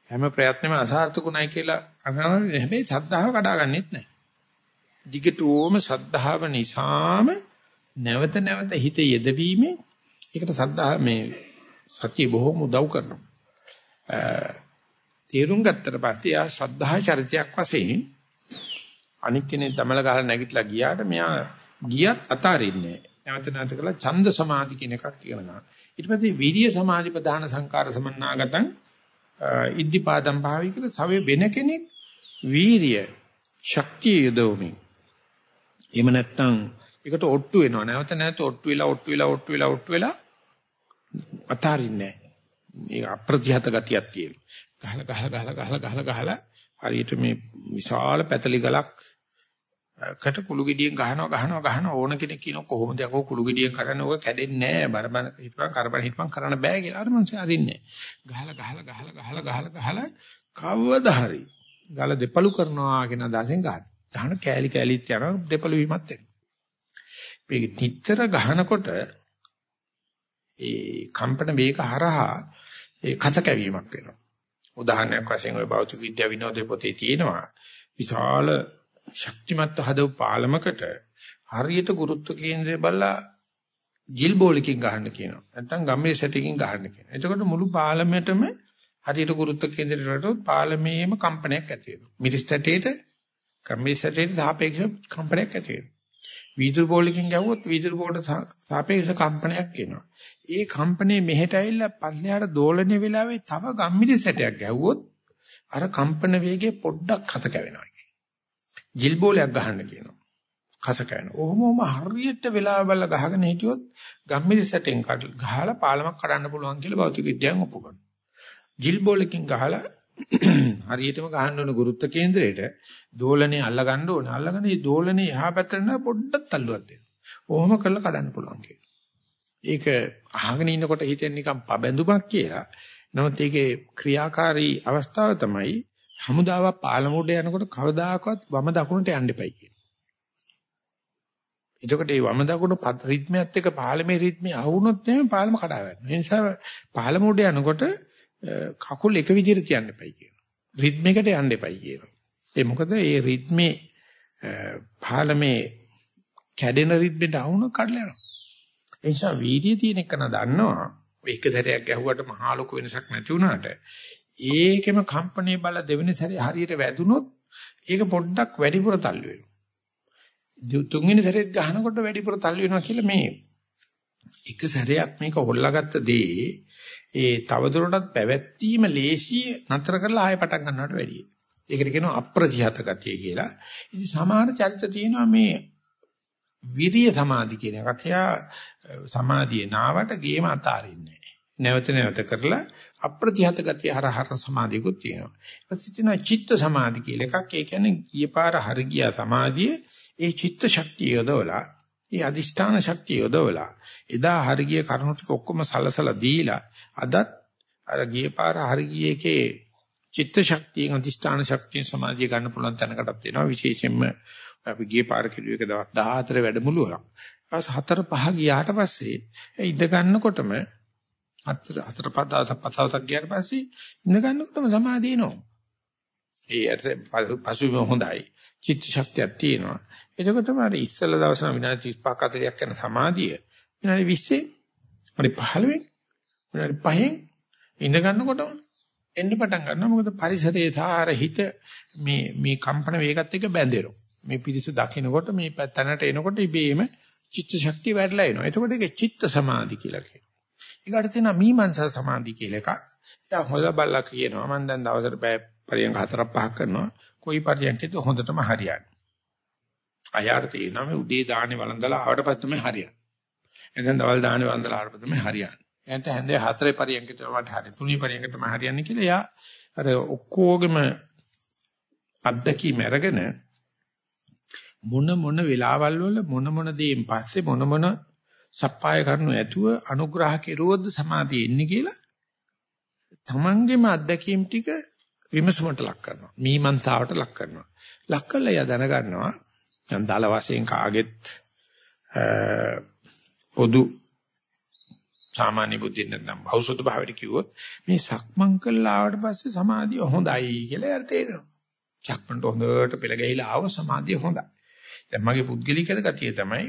හැම ප්‍රයත්නෙම අසාර්ථකුණයි කියලා අහනවා හැබැයි සද්ධාව කඩාගන්නෙත් නැහැ. jigatuwම සද්ධාව නිසාම නැවත නැවත හිත යෙදවීමෙන් ඒකට සද්ධා මේ සත්‍ය බොහොම උදව් කරනවා. තේරුම් ගත්තට පස්සේ ආ ශ්‍රද්ධා චරිතයක් වශයෙන් අනික් කෙනෙක් තමල ගහලා නැගිටලා ගියාට මෙයා ගියත් අතාරින්නේ නැවත නැවත කළා ඡන්ද සමාධි කියන එකක් කියනවා. ඊට පස්සේ විරිය සමාධි ප්‍රධාන සංකාර සමන්නාගතං ඉද්ධිපාදම් භාවී කියලා සවේ වෙන කෙනෙක් වීරිය ශක්තිය යොදවමින්. එහෙම නැත්නම් ඒකට ඔට්ටු වෙනවා. නැවත නැවත ඔට්ටු වෙලා ඔට්ටු වෙලා ඔට්ටු වෙලා ඔට්ටු වෙලා අතාරින්නේ ඒක අප්‍රතිහත ගතියක් තියෙනවා. ගහලා ගහලා ගහලා ගහලා ගහලා ගහලා හරියට මේ විශාල පැතලි ගලක් කට කුළු ගෙඩියෙන් ගහනවා ගහනවා ගහනවා ඕන කෙනෙක් කියන කොහොමද යකෝ කුළු ගෙඩියෙන් කරන්නේ ඕක කැඩෙන්නේ නැහැ බරබර හිටපන් කරබන හිටපන් කරන්න බෑ කියලා අර මං අරින්නේ ගහලා ගහලා ගහලා ගහලා ගහලා ගහලා කවදා හරි ගල දෙපළු කරනවා කියන අදහසෙන් ගන්න. ගහන කෑලි කෑලිත් යනවා දෙපළු වීමත් වෙනවා. මේක නිතර ගහනකොට ඒ කම්පන වේග හරහා ඒ කත කැවීමක් වෙනවා. උදාහරණයක් වශයෙන් ওই භෞතික විද්‍යාව විනෝදේ පොතේ තියෙනවා විශාල ශක්තිමත් හදව පාලමකට හරියට ගුරුත්ව කේන්ද්‍රය බලලා ජිල් බෝලකින් ගහන්න කියනවා. නැත්නම් ගම්මේ සැටකින් ගහන්න කියනවා. එතකොට මුළු පාලමෙටම හරියට ගුරුත්ව කේන්ද්‍රයට වටොත් පාලමේම කම්පනයක් ඇති වෙනවා. මිරිස් සැටේට ගම්මේ සැටේට සාපේක්ෂ කම්පනයක් ඇති වෙනවා. වීදුරු බෝලකින් ගැහුවොත් වීදුරු බෝලට සාපේක්ෂ කම්පනයක් එනවා. ඒ කම්පනේ මෙහෙට ඇවිල්ලා පල්ලෙහාට දෝලණය වෙලාවේ තව ගම්මිරි සැටයක් ගැහුවොත් අර කම්පන වේගය පොඩ්ඩක් හත කැවෙනවා. ජිල් බෝලයක් ගහන්න කියනවා. කස කෑන. ඔහොමම හරියට වෙලාව බලලා ගහගෙන හිටියොත් ගම්මිරි සැටෙන් ගහලා පාලමක් කඩන්න පුළුවන් කියලා භෞතික විද්‍යාවෙන් ඔප්පු කරනවා. ජිල් බෝලකින් ගහලා [clears throat] හරියටම ගහන්න ඕන ගුරුත්ව කේන්ද්‍රයට දෝලනේ අල්ල ගන්න ඕන. අල්ලගෙන මේ දෝලනේ එහා පැත්තට න පොඩ්ඩක් තල්ලුවක් දෙන්න. ඔහොම කරලා කඩන්න පුළුවන් කියලා. ඒක අහගෙන ඉන්නකොට හිතෙන් නිකන් පබැඳුමක් කියලා. නමුත් ඒකේ ක්‍රියාකාරී අවස්ථාව තමයි හමුදාවක් පාලමුඩ යනකොට කවදාකවත් වම දකුණට යන්න එපයි කියන. එතකොට මේ වම දකුණ රිද්මයත් එක්ක පාලමේ රිද්මය අහුනොත් එහෙම පාලම කඩා වැටෙනවා. ඒ නිසා පාලමුඩ යනකොට කකුල් එක විදිහට තියන්න එපයි කියන. රිද්මයකට යන්න එපයි කියනවා. ඒ මොකද මේ රිද්මේ පාලමේ කැඩෙන රිද්මෙට අහුන කඩලා යනවා. ඒ නිසා වීර්යය තියෙන එක දන්නවා. එක සැරයක් ගැහුවට මහා ලොකු වෙනසක් නැති වුණාට ඒකෙම කම්පණය බල දෙවෙනි සැරේ හරියට වැදුනොත් ඒක පොඩ්ඩක් වැඩිපුර තල්ලු වෙනවා. තුන්වෙනි සැරේත් ගහනකොට වැඩිපුර තල්ලු වෙනවා කියලා මේ එක සැරයක් මේක හොල්ලාගත්ත දේ ඒ තවදුරටත් පැවැත්වීම ලේසි නතර කරලා ආයෙ පටන් ගන්නවට වැඩියි. ඒකට කියනවා අප්‍රතිහත ගතිය කියලා. ඉතින් සමහර චරිත තියෙනවා මේ විරිය සමාධි කියන එකක්. එයා සමාධියේ නාවට ගේම අතාරින්නේ නැවත නැවත කරලා අප්‍රතිහත ගතිය හරහර සමාධියකුත් තියෙනවා. ඊපස්සේ තියෙනවා චිත්ත සමාධි කියලා එකක්. ඒ කියන්නේ ගියපාර හරි ගියා සමාධියේ ඒ චිත්ත ශක්තිය යොදවලා ඒ අදිෂ්ඨාන ශක්තිය යොදවලා එදා හරි ගිය කරුණු ටික ඔක්කොම සලසලා දීලා අදත් අර ගියපාර හරි ගියේ එකේ චිත්ත ශක්තියෙන් අධිෂ්ඨාන ශක්තියෙන් සමාධිය ගන්න පුළුවන් තැනකටත් එනවා විශේෂයෙන්ම අපි ගියේ පාර කිලෝ එක දවස් 14 වැඩමුළු වල. ඊට හතර පහ ගියාට පස්සේ ඉඳ ගන්නකොටම හතර හතර පහ දවස් පහසක් ගියාට පස්සේ ඉඳ ගන්නකොටම සමාධිය එනවා. ඒ අර පසුබිම හොඳයි. චිත්ත ශක්තියක් තියෙනවා. එතකොටම අර ඉස්සල දවස් විනාඩි 35ක් 40ක් යන සමාධිය විනාඩි 20 හරි 15 විනාඩි 5න් ඉඳ ගන්නකොටම එන්න පටන් ගන්නවා. මොකද පරිසරයේ සාර හිත මේ මේ කම්පන වේගත් එක්ක බැඳෙනවා. මේ පිරිස දකින්නකොට මේ තැනට එනකොට ඉබේම චිත්ත ශක්තිය වැඩිලා එනවා. එතකොට ඒක චිත්ත සමාධි කියලා කියනවා. ඊකට තියෙනවා මීමන්සා සමාධි කියලා එකක්. එයා හොල බල්ලා කියනවා මම දැන් දවසට පැය පරියන්ක හතරක් පහක් කරනවා. කොයි පරියන්කෙද හොඳටම හරියන්නේ. අයාට තියෙනවා මේ උදේ දාහනේ වළඳලා ආවට පස්සේ තමයි හරියන්නේ. එතෙන් දවල් දාහනේ වළඳලා ආවට පස්සේ තමයි හරියන්නේ. එතන හැන්දේ හතරේ පරියන්ක තමයි හරියන්නේ. තුනේ පරියන්ක තමයි හරියන්නේ කියලා එයා අර ඔක්කොගෙම අත්දැකීම් අරගෙන මොන මොන වෙලාවල් වල මොන මොන දේන් පස්සේ මොන මොන සප්පාය කරනු ඇතුව අනුග්‍රහ කෙරුවොත් සමාධිය එන්නේ කියලා තමන්ගේම අත්දැකීම් ටික විමසුමට ලක් කරනවා. මීමන්තාවට ලක් කරනවා. ලක් කළා යා දැනගන්නවා. දැන් දාල වශයෙන් කාගෙත් පොදු සාමාන්‍ය බුද්ධියෙන් නම් බෞද්ධ භාවයට කිව්වොත් මේ සක්මන් කළා ආවට පස්සේ සමාධිය හොඳයි කියලා යාට තේරෙනවා. සක්මන්ට හොඳට පෙළ ගහිලා ආව සමාධිය හොඳයි. දැන් මගේ පුද්ගලික ගතිය තමයි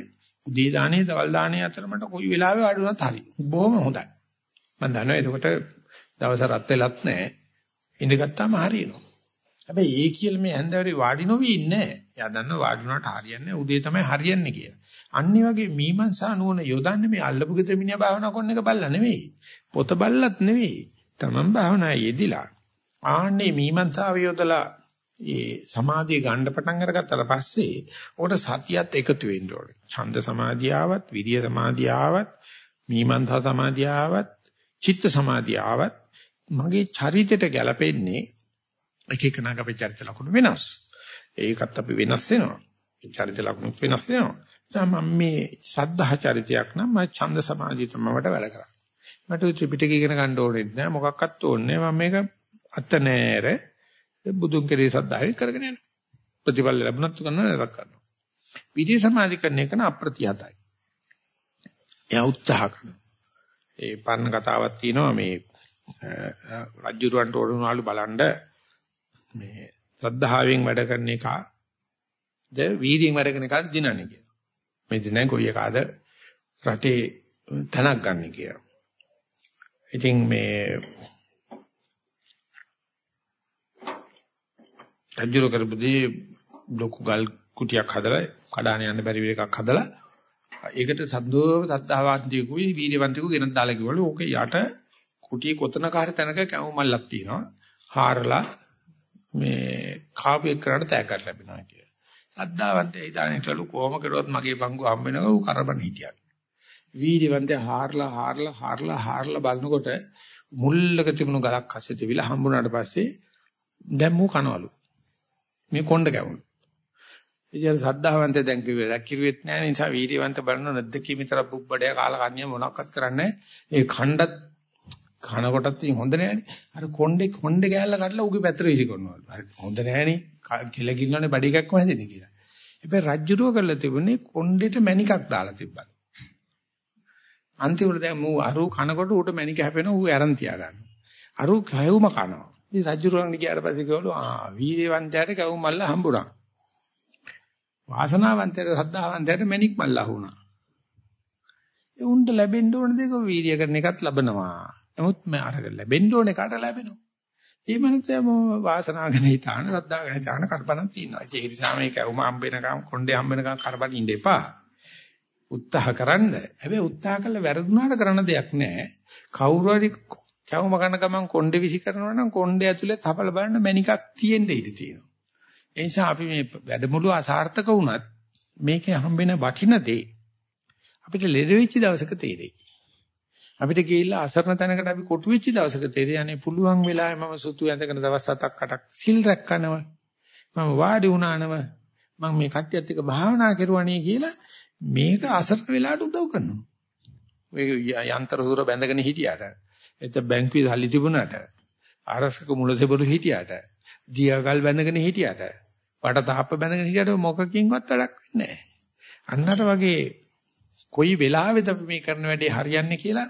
උදේ දානේ දවල් දානේ අතර මට කොයි වෙලාවෙ ආඩු වුණත් හරි. බොහොම හොඳයි. මම දන්නවා එතකොට දවස රත් වෙලත් නැහැ. ඉඳගත්තාම හරියනවා. හැබැයි ඒ කියලා මේ හැන්දෑවේ වාඩි නොවි ඉන්නේ නැහැ. එයා දන්නවා වාඩි වුණාට හරියන්නේ උදේ තමයි හරියන්නේ කියලා. අන්නේ වගේ මීමන්සා නුවණ යොදන්නේ මේ අල්ලපු ගෙදර මිනිහා භාවනා කරන එක බල්ලා නෙවෙයි. පොත බල්ලත් නෙවෙයි. තමන් භාවනා යෙදිලා ආන්නේ මීමන්තාව යොදලා ඒ සමාධිය ගන්න පටන් අරගත්තාට පස්සේ උකට සතියත් එකතු වෙන්න ඕනේ. ඡන්ද සමාධිය ආවත්, විරිය සමාධිය ආවත්, මීමන්තා සමාධිය ආවත්, චිත්ත සමාධිය ආවත් මගේ චරිතයට ගැලපෙන්නේ එක එක නග අපේ චරිත ලක්ෂණ වෙනස්. ඒකත් අපි වෙනස් වෙනවා. චරිත ලක්ෂණ වෙනස් වෙනවා. සම මේ සද්ධා චරිතයක් නම් මම ඡන්ද සමාධිය තමයි මට වැඩ කරන්නේ. මට ත්‍රිපිටකය ඉගෙන ගන්න ඕනෙත් නෑ මොකක්වත් ඕනේ නෑ මම මේක අත නෑර බුදුන් කෙරේ සද්ධාවෙන් කරගෙන යනවා. ප්‍රතිඵල ලැබුණත් කරනවා නැතත් කරනවා. විදි සමාධි කරන එක න අප්‍රතිහතයි. එයා උත්සාහ කරනවා. ඒ පරණ කතාවක් තියෙනවා මේ රජුරවන්ට ඕනුනාලු බලන්න මේ ශ්‍රද්ධාවෙන් වැඩ කරන එක ද වීර්යයෙන් වැඩ කරන එක දිනන්නේ කියලා. මේ දිනේ කොයි එකාද රටේ තනක් ගන්න කියලා. ඉතින් මේ රජුර කරපුදී ලොකු ගල් කුටියක් හදලා කඩාන යන්න බැරි එකක් හදලා ඒකට සද්දෝ සද්ධාවන්තියෙකුයි වීර්යවන්තියෙකු ගෙනත් දාලා කිව්වලු ඕක යට කුටියේ කොතනක හරි තැනක කැවු මල්ලක් තියෙනවා හාරලා මේ කාපු එක්කනට තෑග්ගක් ලැබෙනවා කියලා. සද්ධාවන්තය ඉදානිටලු කොහොම කරුවත් මගේ බංගු හම්බ වෙනවා ඌ කරබන් හිටියා. වීර්යවන්තය හාරලා හාරලා හාරලා හාරලා බලනකොට මුල්ලක තිබුණු ගලක් අස්සේ තිබිලා හම්බුනාට පස්සේ දැන් මූ කනවලු. මේ කොණ්ඩ කැවුණා. ඉතින් සද්ධාවන්ත දැන් කිව්වේ රැකිරුවෙත් නැහැ නිසා වීර්යවන්ත බලන නැද්දකී විතර බුබ්බඩය කාලා කන්නේ මොනක්වත් කරන්නේ ඒ ඛණ්ඩත් කන කොටත් ඉතින් හොඳ නෑනේ. අර කොණ්ඩේ කොණ්ඩේ ගෑල්ල කඩලා උගේ පැත්තට විසි කරනවලු. හරි හොඳ නෑනේ. කිල කිල්ලනේ බඩ එකක්ම හැදෙන්නේ කියලා. හැබැයි රජ්ජුරුව කරලා තිබුණේ කොණ්ඩේට මණිකක් දාලා තිබ්බා. අන්තිමට දැන් මූ අරු කනකොට ඌට මණික හැපෙනවා ඌ අරන් තියා ගන්නවා. අරු කයුම කනවා. ඉතින් රජුරන් ගියාට පස්සේ කිව්වලු ආ වීරවන්තයාට කවු මල්ල හම්බුණා. වාසනාවන්තයාට සද්ධාවන්තයාට මණික් මල්ල අහුණා. ඒ උන්ට ලැබෙන්න ඕන දේක වීර්ය කරන එකත් ලබනවා. නමුත් මම අර ලැබෙන්න ඕනේ කාට ලැබෙනවා. ඒ මනුස්සයම වාසනාගෙන හිතාන රද්දාගෙන හිතාන කරපණක් තියෙනවා. ඒ නිසා මේක උම හම්බෙනකම් කොණ්ඩේ හම්බෙනකම් කරපණ ඉන්න එපා. උත්සාහ කරන්න. හැබැයි උත්සාහ කළා වැරදුනාට කරන්න දෙයක් නැහැ. කවුරු හරි කවුම ගන්න ගමන් කොණ්ඩේ විසි කරනවා නම් කොණ්ඩේ ඇතුලේ තපල බලන්න මණිකක් තියෙන්න ඉඩ තියෙනවා. ඒ නිසා අපි මේ වැඩමුළු අසාර්ථක වුණත් මේකේ හම්බෙන වටින දේ අපිට ලෙඩ වෙච්ච දවසක තේරෙයි. අපිට ගිහිල්ලා අසරණ තැනකට අපි කොටු වෙච්ච දවසක තේරෙන්නේ පුළුවන් වෙලාවෙ මම සුතු ඇඳගෙන දවස් 7ක් 8ක් සිල් රැක්කනව මම වාඩි වුණානව මම මේ කට්ටියත් එක්ක භාවනා කරුවානේ කියලා මේක අසරණ වෙලාවට උදව් කරනවා. ඔය යන්ත්‍ර සූර බැඳගෙන හිටියට එත බැංකුවේ සල්ලි තිබුණාට ආරසක මුලසෙබළු හිටියට දියාගල් බැඳගෙන හිටියට වට තාප්ප බැඳගෙන හිටියට මොකකින්වත් වැඩක් වෙන්නේ නැහැ. අන්නතර වගේ කොයි වෙලාවෙද මේ කරන වැඩේ හරියන්නේ කියලා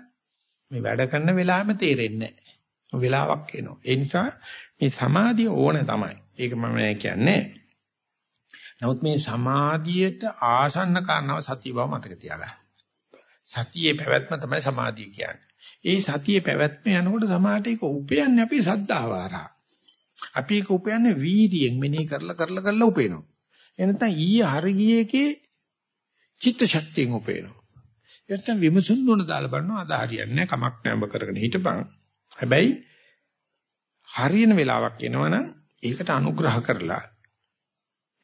මේ වැඩ කරන වෙලාවෙම තේරෙන්නේ නැහැ. වෙලාවක් එනවා. ඒ නිසා මේ සමාධිය ඕන තමයි. ඒක මම කියන්නේ. නමුත් මේ සමාධියට ආසන්න කාරණාව සතිය බව මතක තියාගන්න. සතියේ පැවැත්ම තමයි සමාධිය කියන්නේ. ඒ සතියේ පැවැත්ම යනකොට සමාහට ඒක උපයන්නේ අපි සද්ධාව ආරහා. අපි ඒක උපයන්නේ වීර්යයෙන් මෙනෙහි කරලා කරලා කරලා උපයනවා. එනතන ඊයේ හරි ගියේකේ චිත්ත ශක්තියෙන් උපයනවා. එතන විමසුම් දුන දාලා බලනවා අද හරියන්නේ කමක් නැඹ කරගෙන හිටපන්. හැබැයි හරියන වෙලාවක් එනවනම් ඒකට අනුග්‍රහ කරලා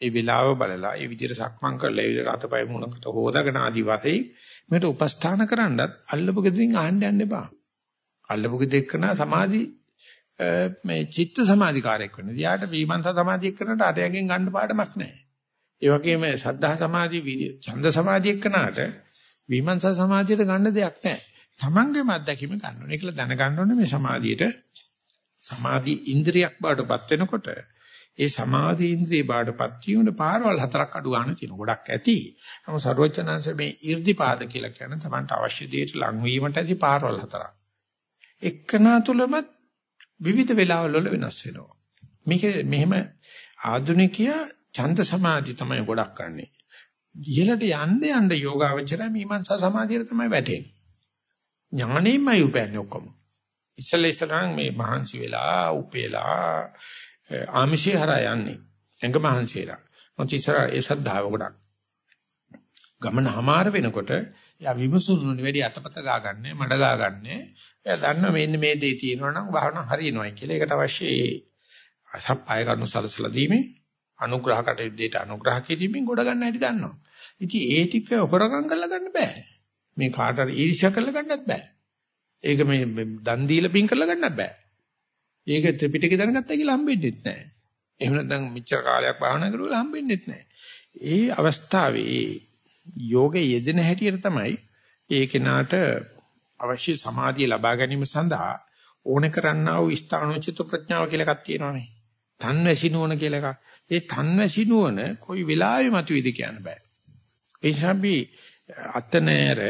ඒ වෙලාව බලලා ඒ විදිහට සක්මන් කරලා ඒ විදිහට අතපය මුණකට හොදාගෙන ආදි වශයෙන් මේකට උපස්ථාන කරන්නත් අල්ලපු ගෙදරින් අහන්න යන්න එපා. අල්ලපු ගෙදෙකන සමාධි මේ චිත්ත සමාධිකාරයක් වෙනවා. යාට විමර්ශන සමාධිය කරනට අරයගෙන් ගන්න පාඩමක් නැහැ. ඒ වගේම සද්ධා සමාධි ඡන්ද සමාධිය කරනාට විමර්ශන සමාධියට ගන්න දෙයක් නැහැ. තමන්ගේම අත්දැකීම ගන්න ඕනේ. ඒකල දැනගන්න ඕනේ මේ සමාධියට සමාධි ඉන්ද්‍රියක් බාටපත් වෙනකොට ඒ සමාධි ඉන්ද්‍රිය බාටපත් වීමට පාරවල් හතරක් අඩු ගන්න තියෙන ගොඩක් ඇති. නමුත් සර්වචනංශ මේ 이르දිපාද කියලා කියන තමන්ට අවශ්‍ය දෙයට ලං වීමට ඇති පාරවල් හතරක්. එක්කනා තුලම විවිධ වෙලාවල් වල වෙනස් වෙනවා. මේක මෙහෙම ආධුනිකයා ඡන්ද සමාධි තමයි ගොඩක් ගන්නෙ. ඉහළට යන්න යන්න යෝගාවචරය මීමන්සා සමාධියට තමයි වැටෙන්නේ. ඥානෙමයි උපයන්නේ ඔක්කොම. ඉස්සෙල්ලා ඉස්සරහන් මේ මහන්සි වෙලා උපේලා ආමිෂේ හරහා යන්නේ. එංග මහන්සියලා. මොකද ඉස්සර ඒ සද්ධාව ගොඩක්. ගමන හමාර වෙනකොට යා විමසුරුනේ වැඩි අතපත ගාගන්නේ මඩ ගාගන්නේ. එයා දන්නවා මෙන්න මේ දේ තියෙනවා නම් භාවනා හරියනවායි කියලා. ඒකට අවශ්‍ය ඒ අසප්පාය කරුණු සලසලා දීමේ අනුග්‍රහ කටයුත්තේට අනුග්‍රහ කිරීමෙන් ගොඩ ගන්න හැටි දන්නවා. ඉතින් ඒ ටික හොරගම් කරලා ගන්න බෑ. මේ කාට හරි ඊර්ෂ්‍යා කරලා ගන්නත් බෑ. ඒක මේ දන් දීලා පින් කරලා ගන්නත් බෑ. ඒක ත්‍රිපිටකේ දැනගත්තා කියලා හම්බෙන්නේ නැහැ. එහෙම නැත්නම් මෙච්චර කාලයක් භාවනා කරුවා හම්බෙන්නේ නැහැ. ඒ අවස්ථාවේ යෝගේ යෙදෙන හැටියට තමයි ඒ කෙනාට අවශ්‍ය සමාධිය ලබා ගැනීම සඳහා ඕනේ කරන්නා වූ ස්ථානෝචිත ප්‍රඥාව කියලා එකක් තියෙනවානේ. තන්වැසිනුවන කියලා එකක්. ඒ තන්වැසිනුවන කොයි වෙලාවෙ මතුවේද කියන්න බෑ. ඒ නිසා අපි අතනෑර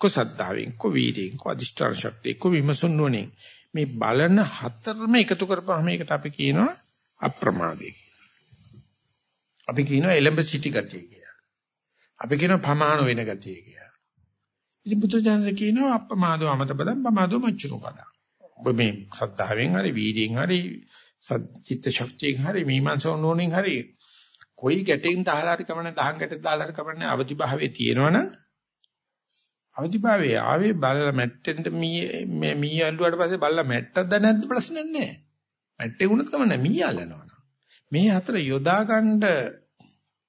කොසද්දාවෙන් කොවීදෙන් කොදිෂ්ඨාන ශක්තිය කොවිමසුන් නොනේ මේ බලන හතරම එකතු කරපුවාම මේකට අපි කියනවා අප්‍රමාදේ අපි කියනවා එලඹ සිටි ගතිය කියලා. අපි කියනවා පමාන වෙන ගතිය කියලා. ඉතින් බුදුජානක කියනවා අප්‍රමාදෝ අමත බදම් පමාදෝ මච්චුරු කඩා. ඔබ මේ සද්ධාවෙන් හරි වීර්යයෙන් හරි චිත්ත ශක්තියෙන් හරි මීමන්සෝ නෝනින් හරි කොයි ගැටෙන් දාලා හරි කමන්නේ දහං ගැටෙන් දාලා හරි කමන්නේ අවදි භාවයේ තියෙනවනම් අවදිභාවයේ ආවේ බලලා මැට්ටෙන්ද මී මී අල්ලුවාට පස්සේ බලලා මැට්ටක්ද නැද්ද ප්‍රශ්නයක් නැහැ. මැට්ටේ වුණත් කමන්නේ මී අල්ලනවා. මේ හතර යොදා ගන්න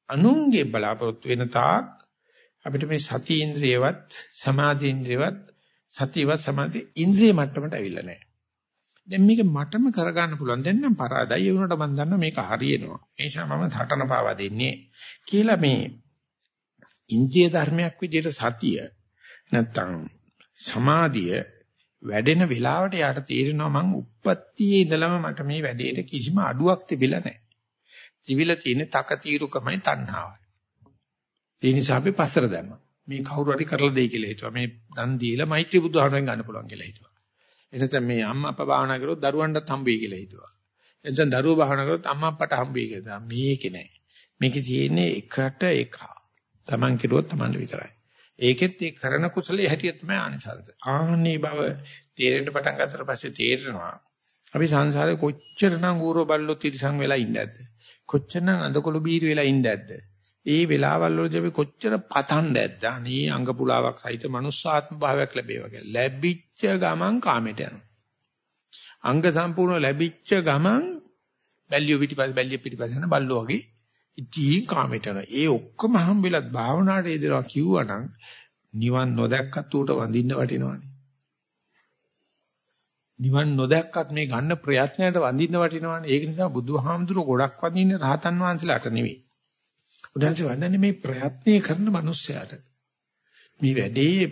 අනුන්ගේ බලාපොරොත්තු වෙන තාක් අපිට මේ සති ඉන්ද්‍රියවත් සමාධි ඉන්ද්‍රියවත් සතියවත් සමාධි ඉන්ද්‍රිය මට්ටමට අවිල්ල නැහැ. දැන් මේක මටම කරගන්න පුළුවන්. දැන් නම් පරාදයි වුණාට මම දන්නවා මේක හරියනවා. ඒ නිසා මම හටන පාවා දෙන්නේ කියලා මේ ඉන්ද්‍රිය ධර්මයක් විදිහට සතිය නැත්තම් සමාධිය වැඩෙන වෙලාවට යාට තේරෙනවා මං උප්පත්තියේ ඉඳලම මට මේ වැඩේට කිසිම අඩුවක් තිබිලා නැහැ. තිබිලා තියෙන තක తీරුකමයි තණ්හාවයි. ඒ නිසා අපි පස්සර දැම්මා. මේ කවුරු හරි කරලා දෙයි කියලා හිතුවා. මේ දන් දීලා මෛත්‍රී බුදුහාමෙන් ගන්න පුළුවන් කියලා හිතුවා. එතන මේ අම්මා අප්පා භාවනා කරොත් දරුවන්ටත් හම්බෙයි කියලා හිතුවා. එතන දරුවෝ භාවනා කරොත් අම්මා අප්පට හම්බෙයි කියලා. මේකේ නෑ. මේකේ තියෙන්නේ එකට එක. Taman කිරුවොත් Taman විතරයි. ඒකෙත් ඒ කරන කුසලයේ හැටියට තමයි ආනිසංස. ආන්නේ බව තේරෙන්න පටන් ගත්තට පස්සේ තේරෙනවා අපි සංසාරේ කොච්චරනම් ඌරෝ බල්ලෝ තිරිසන් වෙලා ඉන්නේ නැද්ද? කොච්චරනම් අඳකොළු බීරි වෙලා ඉන්නේ නැද්ද? ඒ වෙලාවල් වලදී අපි කොච්චර පතන්නේ නැද්ද? අනේ අංග පුලාවක් සහිත මනුස්සාත්ම භාවයක් ලැබේවා කියලා. ලැබිච්ච ගමන් කාමයට යනවා. අංග සම්පූර්ණ ලැබිච්ච ගමන් බැල්ලිය පිටිපස්ස බැල්ලිය පිටිපස්ස යන බල්ලෝ වගේ ඉතින් කාමයට යනවා. ඒ ඔක්කොම හම්බෙලත් භාවනාවට එදෙනවා කිව්වනම් නිවන් නොදැක්කත් ඌට වඳින්න වටිනවනේ. නිවන් නොදැක්කත් මේ ගන්න ප්‍රයත්නයට වඳින්න වටිනවනේ. ඒක නිසා බුදුහාමුදුරුවෝ ගොඩක් වඳින්නේ රහතන් වහන්සේලාට නෙවෙයි. උදාහරණයක් වන්නන්නේ මේ ප්‍රයත්නය කරන මිනිස්සයාට. මේ වැඩේ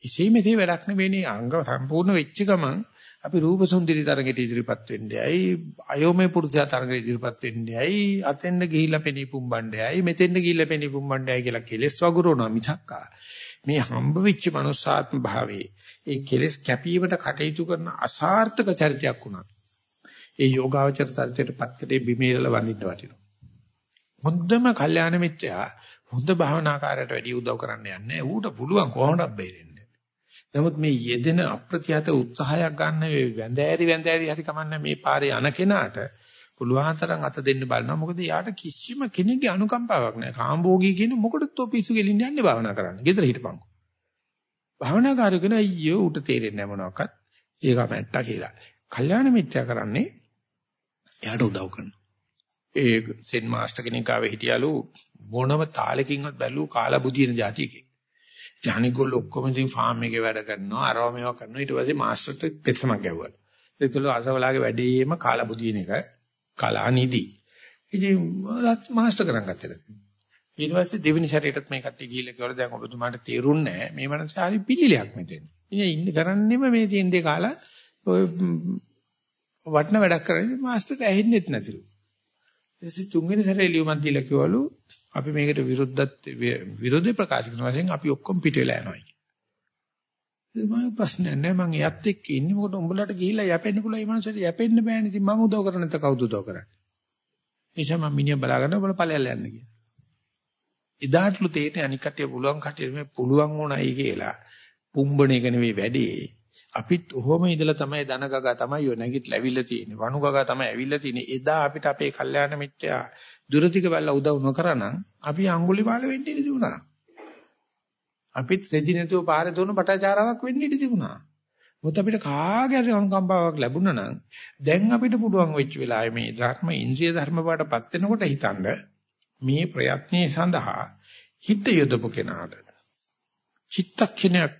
ඉසීමේදී වැඩක් නෙවෙයිනේ අංග සම්පූර්ණ වෙච්ච ගමන් අපි රූප සුන්දරි තරගෙට ඉදිරිපත් වෙන්නේ ඇයි අයෝමේ පුරුෂයා තරගෙට ඉදිරිපත් වෙන්නේ ඇයි අතෙන්ද ගිහිල්ලා පෙනී පුම්බන්නේ ඇයි මෙතෙන්ද ගිහිල්ලා පෙනී පුම්බන්නේ ඇයි කියලා කෙලස් වගුරුනවා මිසක්කා මේ හම්බ වෙච්ච මනුස්සාත්ම භාවයේ ඒ කෙලස් කැපීමට කටයුතු කරන අසාර්ථක චරිතයක් වුණා. ඒ යෝගාවචර චරිතයට පත්කටේ බිමේරල වඳින්න වටිනවා. හොඳම කල්යාණ මිත්‍යා හොඳ භාවනාකාරයට වැඩි උදව් කරන්න යන්නේ. ඌට පුළුවන් කොහොමද බේරෙන්නේ. නමුත් මේ යෙදෙන අප්‍රතිහත උත්සාහයක් ගන්න වැඳෑරි වැඳෑරි හරි කමන්නේ මේ පාරේ යන කෙනාට පුළුවන් තරම් අත දෙන්න බලනවා. මොකද යාට කිසිම කෙනෙක්ගේ අනුකම්පාවක් නැහැ. කාම්භෝගී කියන මොකටද තෝ පිස්සු ගෙලින්න යන්නේ භාවනා කරන්න. ගෙදර හිටපන්කෝ. භාවනා කාර්යකන අයියෝ උට තේරෙන්නේ නැහැ මොනවාක්වත්. ඒක මැට්ටා කියලා. කල්යාණ මිත්‍යා කරන්නේ එයාට උදව් කරනවා. ඒ සෙන් මාස්ටර් කෙනෙක් ආවේ හිටියලු මොනම තාලකින්වත් බැලුව කාලා බුදින જાතියකේ. ජානිගොල්ල ඔක්කොම ඉතින් ෆාම් එකේ වැඩ කරනවා අරව මේවා කරනවා ඊට පස්සේ මාස්ටර්ට පෙත්තමක් ගැව්වා. ඒකල අසවලාගේ වැඩේම කාලා බුදින එක කලානිදි. ඉතින් මාස්ටර් කරන් ගත්තා. ඊට පස්සේ දෙවෙනි සැරේටත් මේ කට්ටිය ගිහිල්ලා කිව්වල දැන් ඔබතුමාට තේරුන්නේ නැහැ මේ මනස හරි පිළිලයක් මෙතෙන්. ඉතින් ඉන්න කරන්නේම මේ තියෙන දේ කාලා ඔය වටන වැඩක් කරන්නේ මාස්ටර්ට ඇහෙන්නෙත් නැතිලු. ඊට තුන්වෙනි සැරේ ලියුමක් දීලා කිව්වලු අපි මේකට විරුද්ධත් විරෝධය ප්‍රකාශ කරන වශයෙන් අපි ඔක්කොම පිට වෙලා යනවා. මම ප්‍රශ්න නැහැ මම එයත් එක්ක ඉන්නේ. මොකද උඹලට ගිහිල්ලා යැපෙන්න පුළුවන් මේ මනසට යැපෙන්න බෑනේ. ඉතින් මම උදව් කරන්නේ නැත්නම් කවුද උදව් කරන්නේ? එيشා මම මිනිහ බලාගෙන උඹලා ඵලයල් යන්න කියලා. එදාටලු තේරෙන්නේ අනික් කටිය පුළුවන් කටිය මේ පුළුවන් උණයි කියලා පුම්බණ එක නෙවෙයි වැඩේ. අපිත් ඔහොම ඉඳලා තමයි දනගගා තමයි යෝ නැගිටලා ඇවිල්ලා තියෙන්නේ. වණුගගා තමයි ඇවිල්ලා තියෙන්නේ. එදා අපිට අපේ කල්යාණ මිත්‍යා දුරතික බැලලා උදව් නොකරනම් අපි අඟුලිමාල වෙන්න ඉඩ තිබුණා අපිත් රෙදි නැතුව පාරේ දුවන පටාචාරාවක් වෙන්න ඉඩ තිබුණා. මොකද අපිට කාගේ හරි අනුකම්පාවක් ලැබුණා නම් දැන් අපිට පුළුවන් වෙච්ච වෙලාවේ මේ ධර්ම ඉන්ද්‍රිය ධර්ම වලටපත් වෙනකොට හිතනද මේ ප්‍රයත්නයේ සඳහා හිත යොදපු කෙනාට චිත්තක්ෂණයක්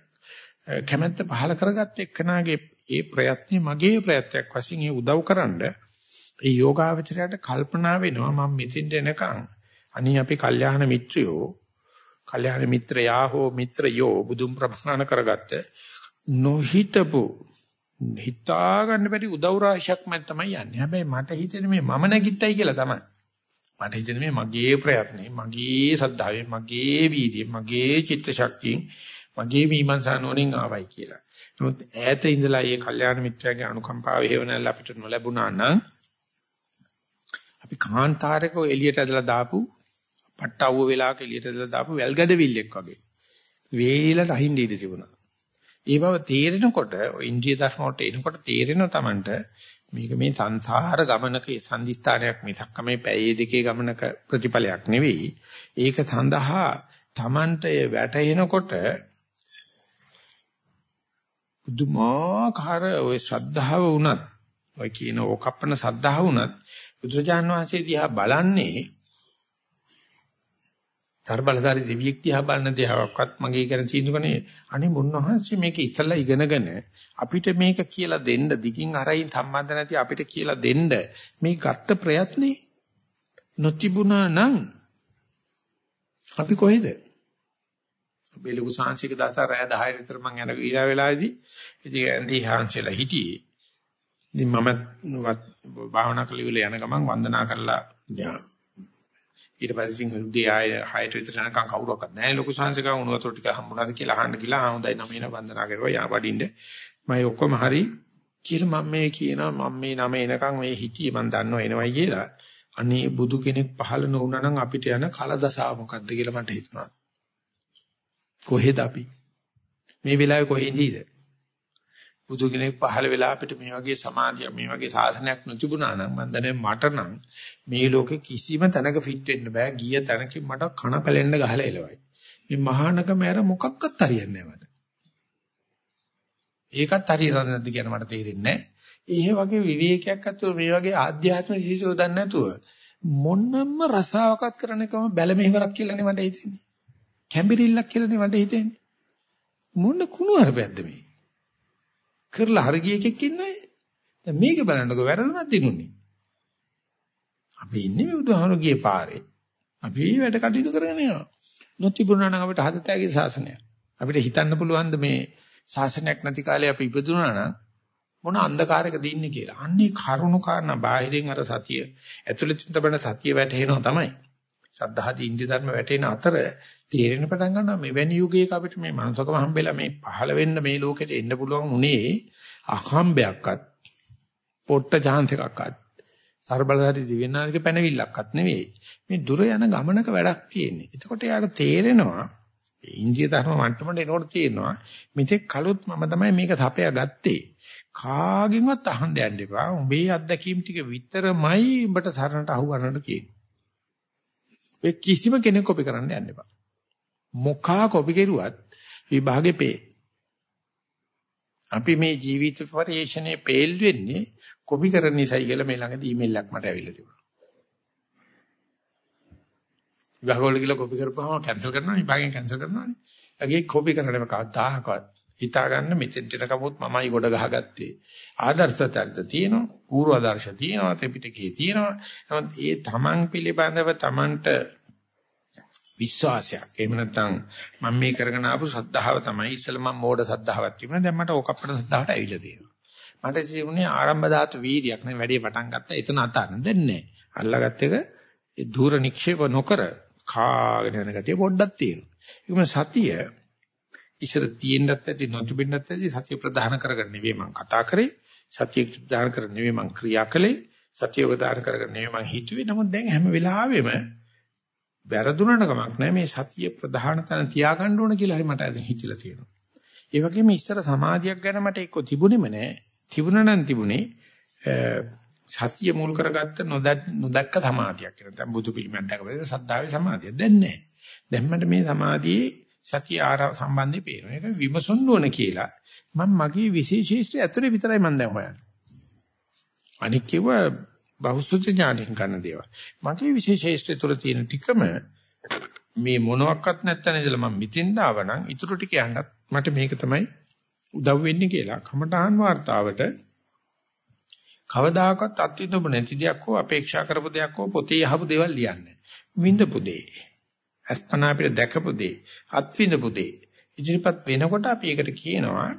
කැමැත්ත පහල කරගත්ත එක්කනාගේ ඒ ප්‍රයත්නේ මගේ ප්‍රයත්නයක් වශයෙන් ඒ උදව්කරනද ඒ යෝගාවචරයට කල්පනා වෙනවා මම මෙතෙන්ට එනකන් අනී අපි කල්යාණ මිත්‍රයෝ කල්යාණ මිත්‍රයා හෝ මිත්‍රයෝ බුදුන් ප්‍රමාණ කරගත්ත නොහිතපු හිතා ගන්න බැරි උදව් රාශියක් මම තමයි යන්නේ. හැබැයි මට හිතෙන්නේ මේ මම නැගිට්ටයි කියලා තමයි. මට හිතෙන්නේ මේ මගේ ප්‍රයත්නේ, මගේ සද්ධාවෙන්, මගේ වීර්යයෙන්, මගේ චිත්ත ශක්තියෙන්, මගේ මීමන්සා නෝනින් ආවයි කියලා. නමුත් ඈත ඉඳලා මේ කල්යාණ මිත්‍රයාගේ අනුකම්පාව හේවනල් අපිට නොලැබුණා නම් අපි කාන්තාරයක එළියට ඇදලා දාපු පට්ටවුව වෙලාවක එළියට දාලා දාපු වැල්ගඩවිල්ලෙක් වගේ. වේලට අහින්න ඉඳී තිබුණා. ඒ බව තේරෙනකොට ඉන්ද්‍රිය ධර්ම වලට එනකොට තේරෙනවා Tamanට මේක මේ සංසාර ගමනක සම්දිස්ථානයක් මිසක් මේ පැයේ දෙකේ ගමනක ප්‍රතිඵලයක් නෙවෙයි. ඒක සඳහා Tamanට වැටෙනකොට බුදුමාකාර ওই ශ්‍රද්ධාව වුණත් ඔය කියන ඕකප්පන ශ්‍රද්ධාව වුණත් බුදුරජාන් වහන්සේ දිහා බලන්නේ තරබලසාරි දෙවියෙක් දිහා බලන දිහාවක්වත් මගේ කරන තීන්දුවනේ අනේ මුන්නහන්සේ මේක ඉතලා ඉගෙනගෙන අපිට මේක කියලා දෙන්න දිගින් අරින් සම්බන්ධ නැති අපිට කියලා දෙන්න මේ ගත්ත ප්‍රයත්නේ නොතිබුණා නම් අපි කොහෙද? අපේ ලොකු සාංශික දාතා රෑ 10 විතර මං යන ඊළා වෙලාවේදී ඉතින් ඇන්දි හාන්සලා හිටියේ. ඉතින් මම භාවනා කළ ඉවල යන ගමන් වන්දනා කරලා ඊට පස්සේ ඉතින් උදේ ආය 6ට විතර යනකම් කවුරක්වත් නැහැ. ලොකු සංසක උණු වතුර ටික හම්බුණාද කියලා අහන්න ගිහලා ආමුදයි නමේන වන්දනා කරුවා යා වඩින්න. මම ඔක්කොම හරි කියලා මම මේ කියනවා මම මේ නම එනකම් මේ හිටියේ මම දන්නවා එනවයි කියලා. අනේ බුදු කෙනෙක් පහළ නොවුනා නම් අපිට යන කලදසාව මොකද්ද කියලා මට හිතුණා. කොහෙද අපි? මේ වෙලාවේ කොහෙදීද? බුදු කෙනෙක් පහළ වෙලා අපිට මේ වගේ සමාධිය මේ වගේ සාධනයක් නොතිබුණා නම් මම දන්නේ මට නම් මේ ලෝකේ කිසිම තැනක ෆිට වෙන්න බෑ. ගිය තැනකින් මට කන පැලෙන්න ගහලා එලවයි මේ මහානකම ඇර මොකක්වත් හරියන්නේ නැහැ මට. ඒකත් හරියනවද නැද්ද කියන මට තේරෙන්නේ නැහැ. ඒ වගේ විවේකයක් අතුව මේ වගේ ආධ්‍යාත්මික විශේෂය දන්නේ නැතුව මොන්නම්ම රසාවකත් කරන එකම බැල මෙහෙවරක් කියලානේ මට හිතෙන්නේ. කැම්බිරිල්ලක් කියලානේ මට හිතෙන්නේ. මොන කුණු අරපැද්ද මේ? කරලා හරි ගිය එකෙක් ඉන්නයි. දැන් මේක බලන්නකො වැරදුනක් දිනුනේ. අපි ඉන්නේ මේ බුදුහාමුදුරුගේ පාරේ. අපි වැඩ කටයුතු කරගෙන යනවා. නොතිබුණා නම් අපිට හදතෑගේ ශාසනය. අපිට හිතන්න පුළුවන් මේ ශාසනයක් නැති කාලේ අපි ඉපදුනා නම් මොන අන්ධකාරයකද ඉන්නේ කියලා. අන්නේ කරුණු කාරණා බාහිරින් අර සතිය ඇතුළතින් තබන සතිය වැටෙනවා තමයි. සද්ධාදී ඉන්දිය ධර්ම වැටෙන අතර තේරෙන පටන් ගන්නවා. මෙවැනි යුගයක අපිට මේ මානසකම හම්බෙලා මේ පහළ වෙන්න මේ ලෝකෙට එන්න පුළුවන් උනේ අහම්බයක්වත් පොට්ට chance එකක්වත් ਸਰබලධාරී දිව්‍යනානික පැනවිල්ලක්වත් නෙවෙයි. මේ දුර යන ගමනක වැඩක් තියෙන්නේ. එතකොට යාට තේරෙනවා ඉන්දිය ධර්ම මට්ටමට එනකොට තේරෙනවා මෙතෙක් කලොත් මම තමයි මේක තපයා ගත්තේ. කාගෙන්වත් අහන්න යන්න එපා. උඹේ අත්දැකීම් ටික විතරමයි උඹට සරණට අහු ගන්නට කියන්නේ ඒ කිසිම කෙනෙක් කොපි කරන්න යන්න එපා. මොකා කොපි කෙරුවත් විභාගේ පේ. අපි මේ ජීවිත පරිශ්‍රණයේ පේල් වෙන්නේ කොපි කරන නිසායි කියලා මේ ළඟදී ඊමේල් එකක් මට ඇවිල්ලා තිබුණා. විභාගවල කියලා කොපි කරපුවාම කැන්සල් කරනවා විභාගයෙන් කැන්සල් කරනවානේ. ඒගේ කොපි කරන්නම කවදාහකවත් හිතා ගන්න මෙතෙන්ට එනකමුත් මමයි ගොඩ ගහගත්තේ. ආදර්ශ චරිත තියෙනවා, පූර්ව ආදර්ශ තියෙනවා, ත්‍රිපිටකයේ තියෙනවා. නමුත් ඒ තමන් පිළිබඳව තමන්ට විශ්වාසයක්. එහෙම නැත්නම් මම මේ කරගෙන ආපු සද්ධාව තමයි ඉස්සෙල්ලා මම මෝඩ සද්ධාවක් තිබුණා. දැන් මට ඕක අපිට සද්ධාවට ඇවිල්ලා තියෙනවා. මට තිබුණේ ආරම්භ ධාතු වීර්යයක් නේ වැඩි පටන් ගත්තා. එතන අතාරන දැන් නෑ. අල්ලාගත්ත එක ඒ ධූර නික්ෂේප නොකර කාගෙන යන ගතිය පොඩ්ඩක් තියෙනවා. ඒකම සතිය ඉස්සර තියෙන්නත් ඇති නොතිබෙන්නත් ඇති සතිය ප්‍රධාන කරගෙන නෙවෙයි මම කතා කරේ සතිය ප්‍රධාන කරගෙන නෙවෙයි මම ක්‍රියා කළේ සතිය ප්‍රධාන කරගෙන නෙවෙයි මම හිතුවේ නමුත් දැන් හැම වෙලාවෙම වැරදුනට කමක් නැහැ මේ සතිය ප්‍රධාන තැන තියාගන්න ඕන කියලා හරි මට හිතිලා තියෙනවා ඒ වගේම ඉස්සර සමාධියක් ගැන මට එක්ක තිබුණෙම නැහැ තිබුණා නම් තිබුණේ සතිය මුල් කරගත්ත නොදැක්ක සමාධියක් කියලා. දැන් බුදු පිළිමයක් දැකපුවා සද්ධාවේ සමාධිය. දැන් නැහැ. දැන් මට මේ සමාධියේ සතිය ආරා සම්බන්ධේ පේනවා. ඒක විමසන්න ඕන කියලා මම මගේ විශේෂීස්ත්‍ය ඇතුලේ විතරයි මම දැන් හොයන්නේ. අනික කිව්ව බහුසුත ඥාණයෙන් ගන්න දේවල්. මගේ විශේෂ ශේෂ්ත්‍රය තුළ තියෙන ටිකම මේ මොනවත් නැත්තන ඉඳලා මම මිතින්ද ආවනම් ඊටු ටික යන්නත් මට මේක තමයි උදව් වෙන්නේ කියලා කමඨාන් වார்த்தාවට කවදාකවත් අත්විඳපු නැති දෙයක් හෝ අපේක්ෂා කරපු දෙයක් හෝ පොතේ යහපු දේවල් ලියන්නේ. විඳපු දේ, අස්පනා අපිට දැකපු දේ, අත්විඳපු දේ ඉදිරිපත් වෙනකොට අපි ඒකට කියනවා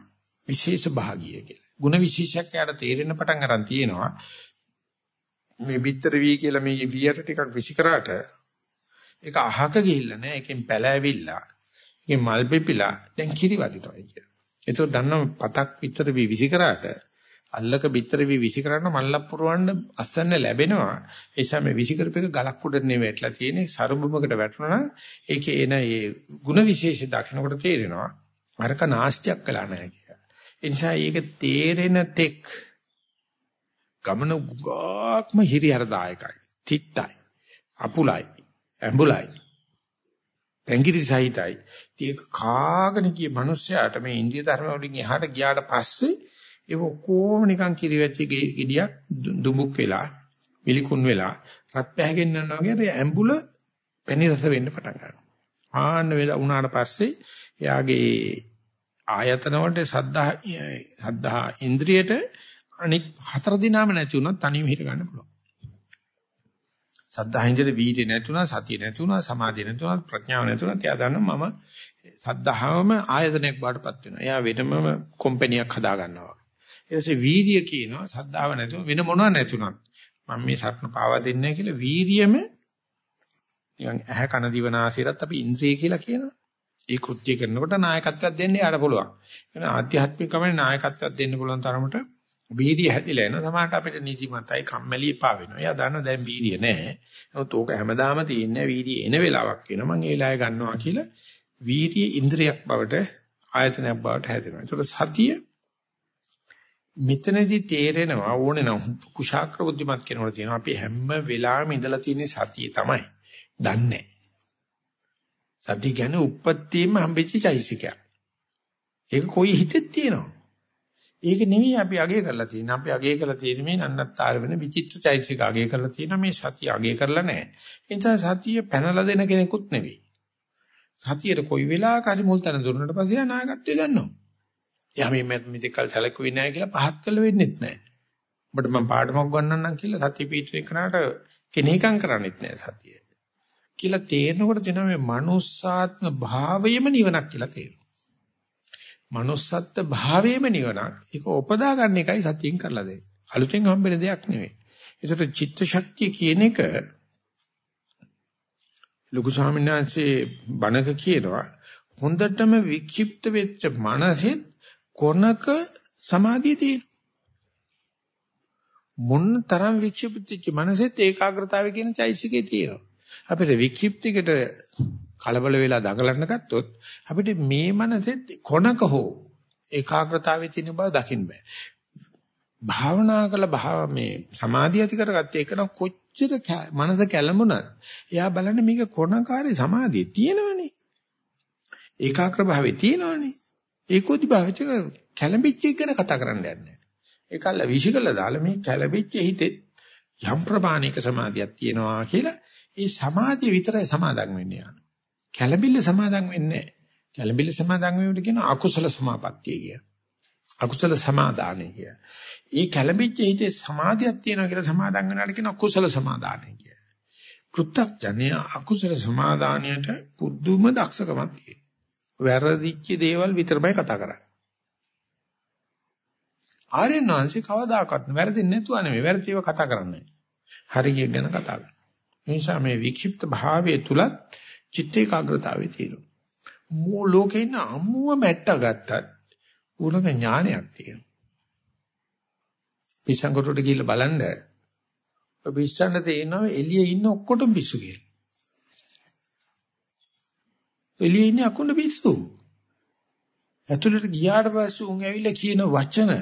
විශේෂ භාගිය කියලා. ಗುಣ විශේෂයක් යාට තේරෙන පටන් අරන් තියෙනවා. මේ bitter වී කියලා මේ වියට ටිකක් විසිකරාට ඒක අහක ගිහිල්ලා නෑ. ඒකෙන් පැලෑවිල්ලා. ඒකෙන් මල් පිපිලා දැන් කිරි වදිනවා කියලා. ඒක දන්නම පතක් bitter වී විසිකරාට අල්ලක bitter වී විසි කරන්න මල්ලක් පුරවන්න අස්සන්න ලැබෙනවා. ඒ නිසා මේ විසි කරපේක ගලක් උඩ නෙවෙයි වැටලා තියෙන්නේ සරුබුමකට වැටුණා නම් ඒකේ එන ඒ ಗುಣ විශේෂ දකින්නකොට තේරෙනවා. අරක නාස්තියක් කළා නැහැ කියලා. ඒ නිසා ඒක තේරෙන තෙක් ගමන ගාක්ම හිරිහරදායකයි. තිත්තයි. අපුලයි. ඇඹුලයි. පැංගිරි සහිතයි. ඒක කාගෙන ගිය මිනිස්සයාට මේ ඉන්දිය ධර්ම වලින් එහාට ගියාට පස්සේ ඒක කොහොම නිකන් කිරිවැච්ච ගෙඩියක් දුඹුක් වෙලා මිලිකුන් වෙලා රත් පැහැගෙන යනවා වගේ ඇඹුල පැණි රස වෙන්න පටන් ගන්නවා. ආන්න වේලා උනාට පස්සේ එයාගේ ආයතන වලට සද්ධා සද්ධා ඉන්ද්‍රියට අනික් හතර දිනාම නැති වුණොත් තනියම හිට ගන්න පුළුවන්. සද්ධා ඉන්ද්‍රියට වීර්ය නැතුණා සතිය නැතුණා සමාධිය නැතුණා ප්‍රඥාව නැතුණා එයා දන්නවා මම සද්ධාවම ආයතනයක් බාටපත් වෙනවා. එයා වෙනමම කම්පැනියක් හදා ගන්නවා. ඊට පස්සේ වීර්ය කියනවා සද්ධාව නැතුව වෙන මොනව නැතුණත් මම මේ සත්න පාවා දෙන්නේ කියලා වීර්යම නිකන් ඇහැ කන දිව නාසයටත් අපි ඉන්ද්‍රිය කියලා කියනවා. ඒ කෘත්‍ය කරනකොට නායකත්වයක් දෙන්න යාට පුළුවන්. ඒ ආධ්‍යාත්මිකවම නායකත්වයක් දෙන්න පුළුවන් තරමට වීර්ය හැදිලා එනවා. සමහරට අපිට නිදිමතයි කම්මැලි එපා වෙනවා. එයා දන්නවා දැන් වීර්ය නැහැ. නමුත් ඕක හැමදාම තියෙන්නේ වීර්ය එන වෙලාවක් වෙනවා. මම ඒ වෙලාවේ ගන්නවා කියලා වීර්ය ඉන්ද්‍රියක් බවට ආයතනයක් බවට හැදෙනවා. ඒතකොට සතිය මෙතනදී තේරෙනවා ඕනේ නම් කුශාග්‍ර බුද්ධිමත් කෙනෙකුට තියෙනවා අපි හැම වෙලාවෙම ඉඳලා තියෙන සතිය තමයි. දන්නේ සතිය කියන්නේ උප්පත්තියම හම්බෙච්ච චෛසිකයක්. ඒක කොයි හිතෙත් තියෙනවා. ඒක නෙවෙයි අපි අගය කරලා තියෙන්නේ. අපි අගය කරලා තියෙන්නේ මේ නන්නත්තර වෙන විචිත්‍ර චෛසික අගය කරලා තියෙනවා. මේ සතිය අගය කරලා නැහැ. ඒ නිසා සතිය පැනලා දෙන කෙනෙකුත් නෙවෙයි. සතියට කොයි වෙලාවක හරි මුල් තැන දුන්නාට පස්සේ නායකත්වය ගන්නවා. එයා මේ මෙතෙක්කල් සැලකුවේ නැහැ කියලා පහත් කළ වෙන්නෙත් නැහැ. ඔබට මම පාඩමක් ගන්නන්නම් කියලා සතිය පිටුවේ කරාට කෙනෙක්ම් කරන්නේත් නැහැ සතිය. කියලා තේරෙනකොට දෙනවා මේ manussාත්ම භාවයම නිවනක් කියලා තේරෙනවා. Manussත්ත්ව භාවයම නිවනක්. ඒක උපදා ගන්න එකයි සතියෙන් කරලා දෙන්නේ. අලුතෙන් හම්බෙන දෙයක් නෙවෙයි. ඒසට චිත්ත ශක්තිය කියන එක ලොකු ස්වාමීන් වහන්සේ බණක කියනවා හොඳටම වික්ෂිප්ත වෙච්ච මනසෙත් කොනක සමාධිය තියෙනවා. මොන තරම් වික්ෂිප්ත වෙච්ච මනසෙත් ඒකාග්‍රතාවය කියන චෛසිකේ තියෙනවා. අපිට වික්ෂිප්තිකට කලබල වෙලා දඟලන්න ගත්තොත් අපිට මේ මනසෙත් කොනක හෝ ඒකාග්‍රතාවයේ තියෙන බව දකින්න බෑ. භාවනා කළ භාව මේ සමාධිය ඇති කරගත්ත එක නම් කොච්චර මනස කැළඹුණත් එයා බලන්නේ මේක කොනකාරී සමාධිය තියෙනවනේ. ඒකාග්‍ර භාවයේ තියෙනවනේ. ඒකෝදි භාවිත කැළඹිච්ච එක ගැන කතා කරන්න යන්නේ. ඒකල්ල විශ්ිකල දාලා මේ කැළඹිච්ච හිතේ යම් ප්‍රමාණික සමාධියක් තියෙනවා කියලා ඒ සමාධිය විතරයි සමාදන් වෙන්නේ යන. කැළඹිල්ල සමාදන් වෙන්නේ නැහැ. කැළඹිල්ල සමාදන් වීමට කියන අකුසල සමාපත්තිය කිය. අකුසල සමාදානය කිය. ඒ කැළඹිච්ච හිතේ සමාධියක් තියෙනවා කියලා සමාදන් වෙනාට කියන අකුසල සමාදානය කිය. කෘතඥය අකුසල සමාදානයට පුදුම දක්ෂකමක් තියෙනවා. වැරදිච්ච දේවල් විතරමයි කතා කරන්නේ. ආර්යනාංශේ කවදාකවත් වැරදින්නේ නැතුව නෙමෙයි වැරදිව කතා කරන්නේ. හරිය ගැන කතා කරනවා. ඒ නිසා මේ වික්ෂිප්ත භාවයේ තුලත් චිත්ත ඒකාග්‍රතාවය තියෙනවා. මෝ ලෝකේ ඉන්න අම්මුව මැට්ට ගත්තත් උලක ඥානයක් තියෙනවා. පිස්සන්කොටට ගිහිල්ලා බලන්න ඔය පිස්සන්න තේිනවා එළියේ ඉන්න ඔක්කොටම පිස්සු කියලා. එළියේ ඉන්නේ අකුණ්ඩ පිස්සු. ඇතුළට ගියාට පස්සේ උන් ඇවිල්ලා කියන වචන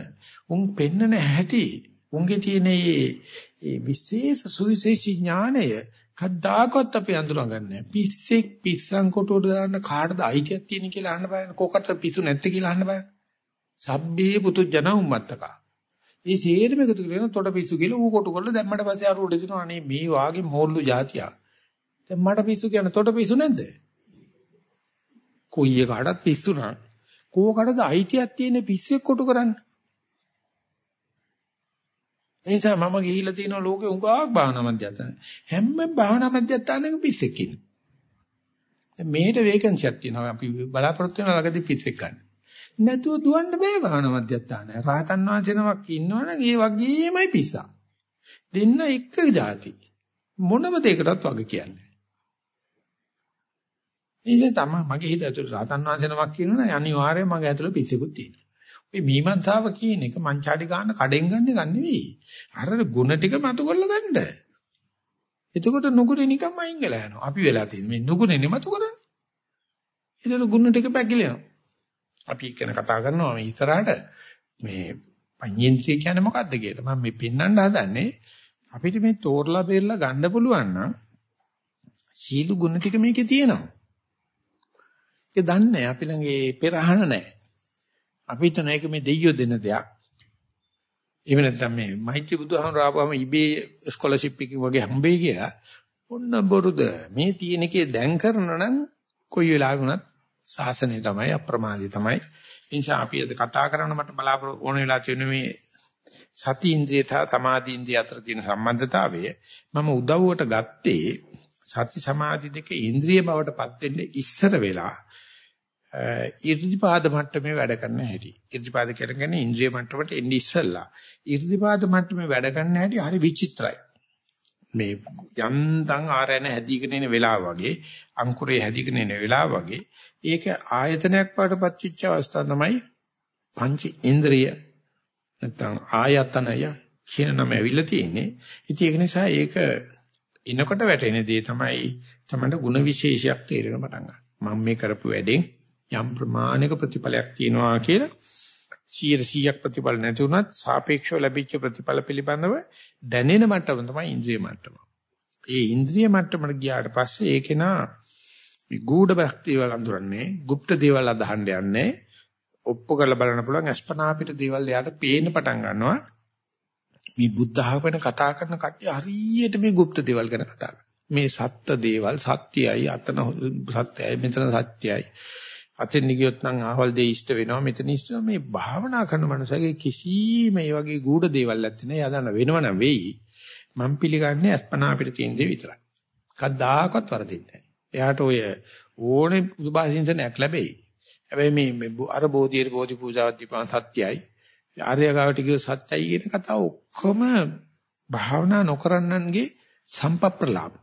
උන් පෙන්නන හැටි උන්ගේ තියෙන මේ විශේෂ සුවිශේෂී ඥානය කද්දාකවත් අපි අඳුරගන්නේ පිස්සෙක් පිස්සන් කොටුවට දාන්න කාටද අයිතියක් තියෙන කියලා අහන්න බෑ කොකට පිස්සු නැත්තේ කියලා අහන්න බෑ සබ්බේ පුතු ජන උම්මත්තක. ඒ සේරම එකතු කරගෙන තොට පිස්සු කියලා ඌ කොටු කරලා දැම්මට පස්සේ අර උඩ දෙනවා අනේ මේ වාගේ මෝල්ලු જાතියක්. දැන් මට පිස්සු කියන තොට පිස්සු නැද්ද? කොයි එකකටත් පිස්සු නම් කෝකටද අයිතියක් තියෙන පිස්සෙක් කොටු කරන්නේ? ඒ නිසා මම ගිහිල්ලා තියෙන ලෝකේ උඟාක් භාවනා මධ්‍යස්ථාන. හැම භාවනා මධ්‍යස්ථානයක පිස්සෙක් ඉන්නවා. දැන් මේකට වේකන්සියක් තියෙනවා. අපි බලාපොරොත්තු වෙන ළඟදී පිස්සෙක් ගන්න. නැතුව දුවන්න බෑ භාවනා මධ්‍යස්ථානය. රහතන් වහන්සේ නමක් ඉන්නවනම් ඒ වගේමයි පිස්සා. දෙන්න එක જાති. මොනම දෙයකටත් වග කියන්නේ. ඉතින් තමයි මගේ හිත ඇතුළේ රහතන් වහන්සේ නමක් කියනවනේ අනිවාර්යයෙන් මගේ ඇතුළේ පිස්සෙකුත් තියෙනවා. ඔය මීමන්තාව කියන එක මංචාටි ගන්න කඩෙන් ගන්න එක නෙවෙයි. අර ಗುಣ ටික මතු කරලා ගන්න. එතකොට නුගුනේ නිකම්ම අයින් වෙලා යනවා. අපි වෙලා තියෙන මේ නුගුනේ නෙමතු කරන්නේ. ඒතර ගුණ ටික පැකිලෙනවා. අපි කියන කතා කරනවා මේ ඉතරහට මේ පඤ්ඤේන්ද්‍රිය කියන්නේ මොකද්ද කියලා. මම මේ පෙන්වන්න හදන්නේ අපිට මේ තෝරලා බේරලා ගන්න පුළුවන් නම් සීළු ගුණ ටික මේකේ තියෙනවා. ඒක දන්නේ අපි ළඟ ඒ පෙරහන නැහැ. අපි හිතන එක මේ දෙයියෝ දෙන දෙයක්. එහෙම නැත්නම් මේ මෛත්‍රී බුදුහාමුදුරුවෝ ආපුවම ඉබේ ස්කෝලර්ෂිප් එක වගේ හම්බෙයි කියලා. ඔන්න බොරුද. මේ තියෙන එකේ දැන් කරන නම් කොයි වෙලාවෙ වුණත් සාසනය තමයි අප්‍රමාදී තමයි. ඒ නිසා අපි අද කතා කරන මට බලාපොරොත්තු ඕන වෙලා තියෙන මේ සති ඉන්ද්‍රිය සහ සමාධි ඉන්ද්‍රිය අතර තියෙන සම්බන්ධතාවය මම උදව්වට ගත්තේ සති සමාධි දෙක ඉන්ද්‍රිය බවට පත් වෙන්නේ ඉස්සර වෙලා ඉර්ධිපාද මට්ටමේ වැඩ කරන්න හැටි. ඉර්ධිපාද කියන්නේ ඉන්ද්‍රිය මට්ටමට එන්නේ ඉස්සල්ලා. ඉර්ධිපාද මට්ටමේ වැඩ කරන්න හැටි හරි විචිත්‍රයි. මේ යන්තම් ආරයන හැදීගෙන එන වෙලාව වගේ අංකුරේ හැදීගෙන එන වෙලාව වගේ ඒක ආයතනයක් වඩපත් වෙච්ච අවස්ථාව තමයි පංච ඉන්ද්‍රිය නැත්නම් ආයතනය කියන නම ඇවිල්ලා තියෙන්නේ. ඉතින් ඒක නිසා ඒක එනකොට වැටෙන දේ තමයි තමයි ಗುಣ විශේෂයක් තේරෙන පටන් ගන්න. මම මේ කරපු වැඩෙන් යම් ප්‍රමාණික ප්‍රතිඵලයක් තියෙනවා කියලා 100ක් ප්‍රතිඵල නැති වුණත් සාපේක්ෂව ලැබිච්ච ප්‍රතිඵල පිළිබඳව දැනෙන මට්ටම තමයි ඉන්ද්‍රිය මට්ටම. ඒ ඉන්ද්‍රිය මට්ටමට ගියාට පස්සේ ඒකේ නා මේ ගූඪ භක්තියවල අඳුරන්නේ, গুপ্ত දේවල් අදහන්න යන්නේ, ඔප්පු කරලා බලන්න පුළුවන් අස්පනා පිට දේවල් එයාට පේන්න පටන් ගන්නවා. මේ බුද්ධ ආගමන කතා කරන කට්ටිය හරියට මේ গুপ্ত දේවල් ගැන කතා කරනවා. මේ සත්ත්‍ය දේවල් සත්‍යයයි අතන සත්‍යයයි මෙතන සත්‍යයයි අතෙන් ගියොත් නම් ආවල් දෙය ඉෂ්ට වෙනවා මෙතන ඉෂ්ට මේ භාවනා කරන මනුස්සයගේ කිසිම මේ වගේ ගුඪ දේවල් නැති නේ යදන්න වෙනවනම් වෙයි. මම පිළිගන්නේ අස්පනා අපිට තියෙන දේ විතරයි. කවදාකවත් වරදින්නේ නැහැ. එයාට ඔය ඕනේ උපභාසින්සනයක් ලැබෙයි. හැබැයි මේ අර බෝධියේ බෝධි පූජාවක් දීපන් සත්‍යයි. ආර්යගාවට කිව්ව සත්‍යයි කියන කතාව ඔක්කොම භාවනා නොකරන්නන්ගේ සම්පප්‍රලාභ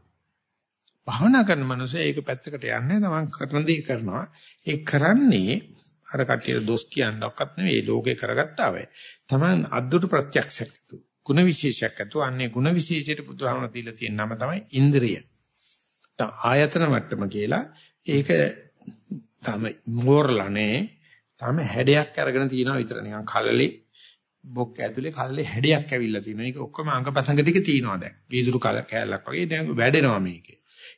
භාවනා කරන මනුස්සය ඒක පැත්තකට යන්නේ තමන් කරන දේ කරනවා. ඒ කරන්නේ අර කටියට දොස් කියන්නවත් නෙවෙයි ලෝකේ කරගත්තා වෙයි. තමන් අද්දුට ප්‍රත්‍යක්ෂයක් තු. ಗುಣ විශේෂයක් අතු අන්නේ ಗುಣ විශේෂයට බුදුහාමන දීලා තියෙන නම තමයි ඉන්ද්‍රිය. තම ආයතන මට්ටම කියලා ඒක තමයි මෝරලානේ තම හැඩයක් අරගෙන තියෙනවා විතර නිකන් කලලේ බොක් ඇතුලේ කල්ලේ හැඩයක් ඇවිල්ලා තියෙනවා. ඒක ඔක්කොම අංගපසංග ටික තියෙනවා දැන්. වීදුරු කැලක් වගේ දැන් වැඩෙනවා මේකේ.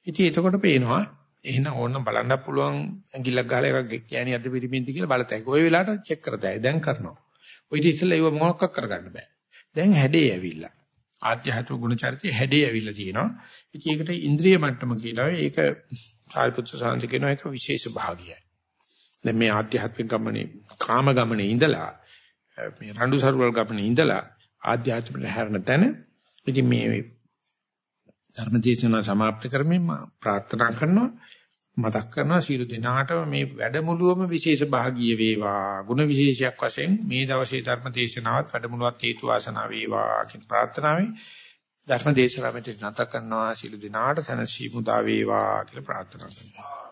ඉතින් එතකොට පේනවා එහෙනම් ඕන්න බලන්න පුළුවන් ඇඟිල්ලක් ගහලා එකක් කියන්නේ අද පිරිමින්ද කියලා බලතයි. ওই වෙලාවට චෙක් කරතයි. දැන් කරනවා. ඔය ඉතින් ඉස්සෙල්ලා ඒව මොනවක් කරගන්න බෑ. දැන් හැඩේ ඇවිල්ලා. ආධ්‍යාත්මික ගුණචරිතය හැඩේ ඇවිල්ලා තියෙනවා. ඉතින් ඒකට ඉන්ද්‍රිය මට්ටම කියලා ඒක සාරිපුත්‍ර සාන්ති කියන එක විශේෂ භාගයයි. දැන් මේ ආධ්‍යාත්මික ගමනේ කාම ගමනේ ඉඳලා මේ රණ්ඩු සරුවල් ගමනේ ඉඳලා ආධ්‍යාත්මික හැරෙන තැන ඉතින් මේ ධර්මදේශන સમાપ્ત කරමින් මා ප්‍රාර්ථනා කරනවා මතක් කරනවා සියලු දෙනාටම මේ වැඩමුළුවම විශේෂ භාගීය වේවා ಗುಣ විශේෂයක් වශයෙන් මේ දවසේ ධර්මදේශනාවත් වැඩමුළුවත් හේතු වාසනා වේවා කියන ප්‍රාර්ථනාවෙන් ධර්මදේශනාව මෙතන නැත කරනවා සියලු දෙනාට සනසි මුදා වේවා කියලා ප්‍රාර්ථනා කරනවා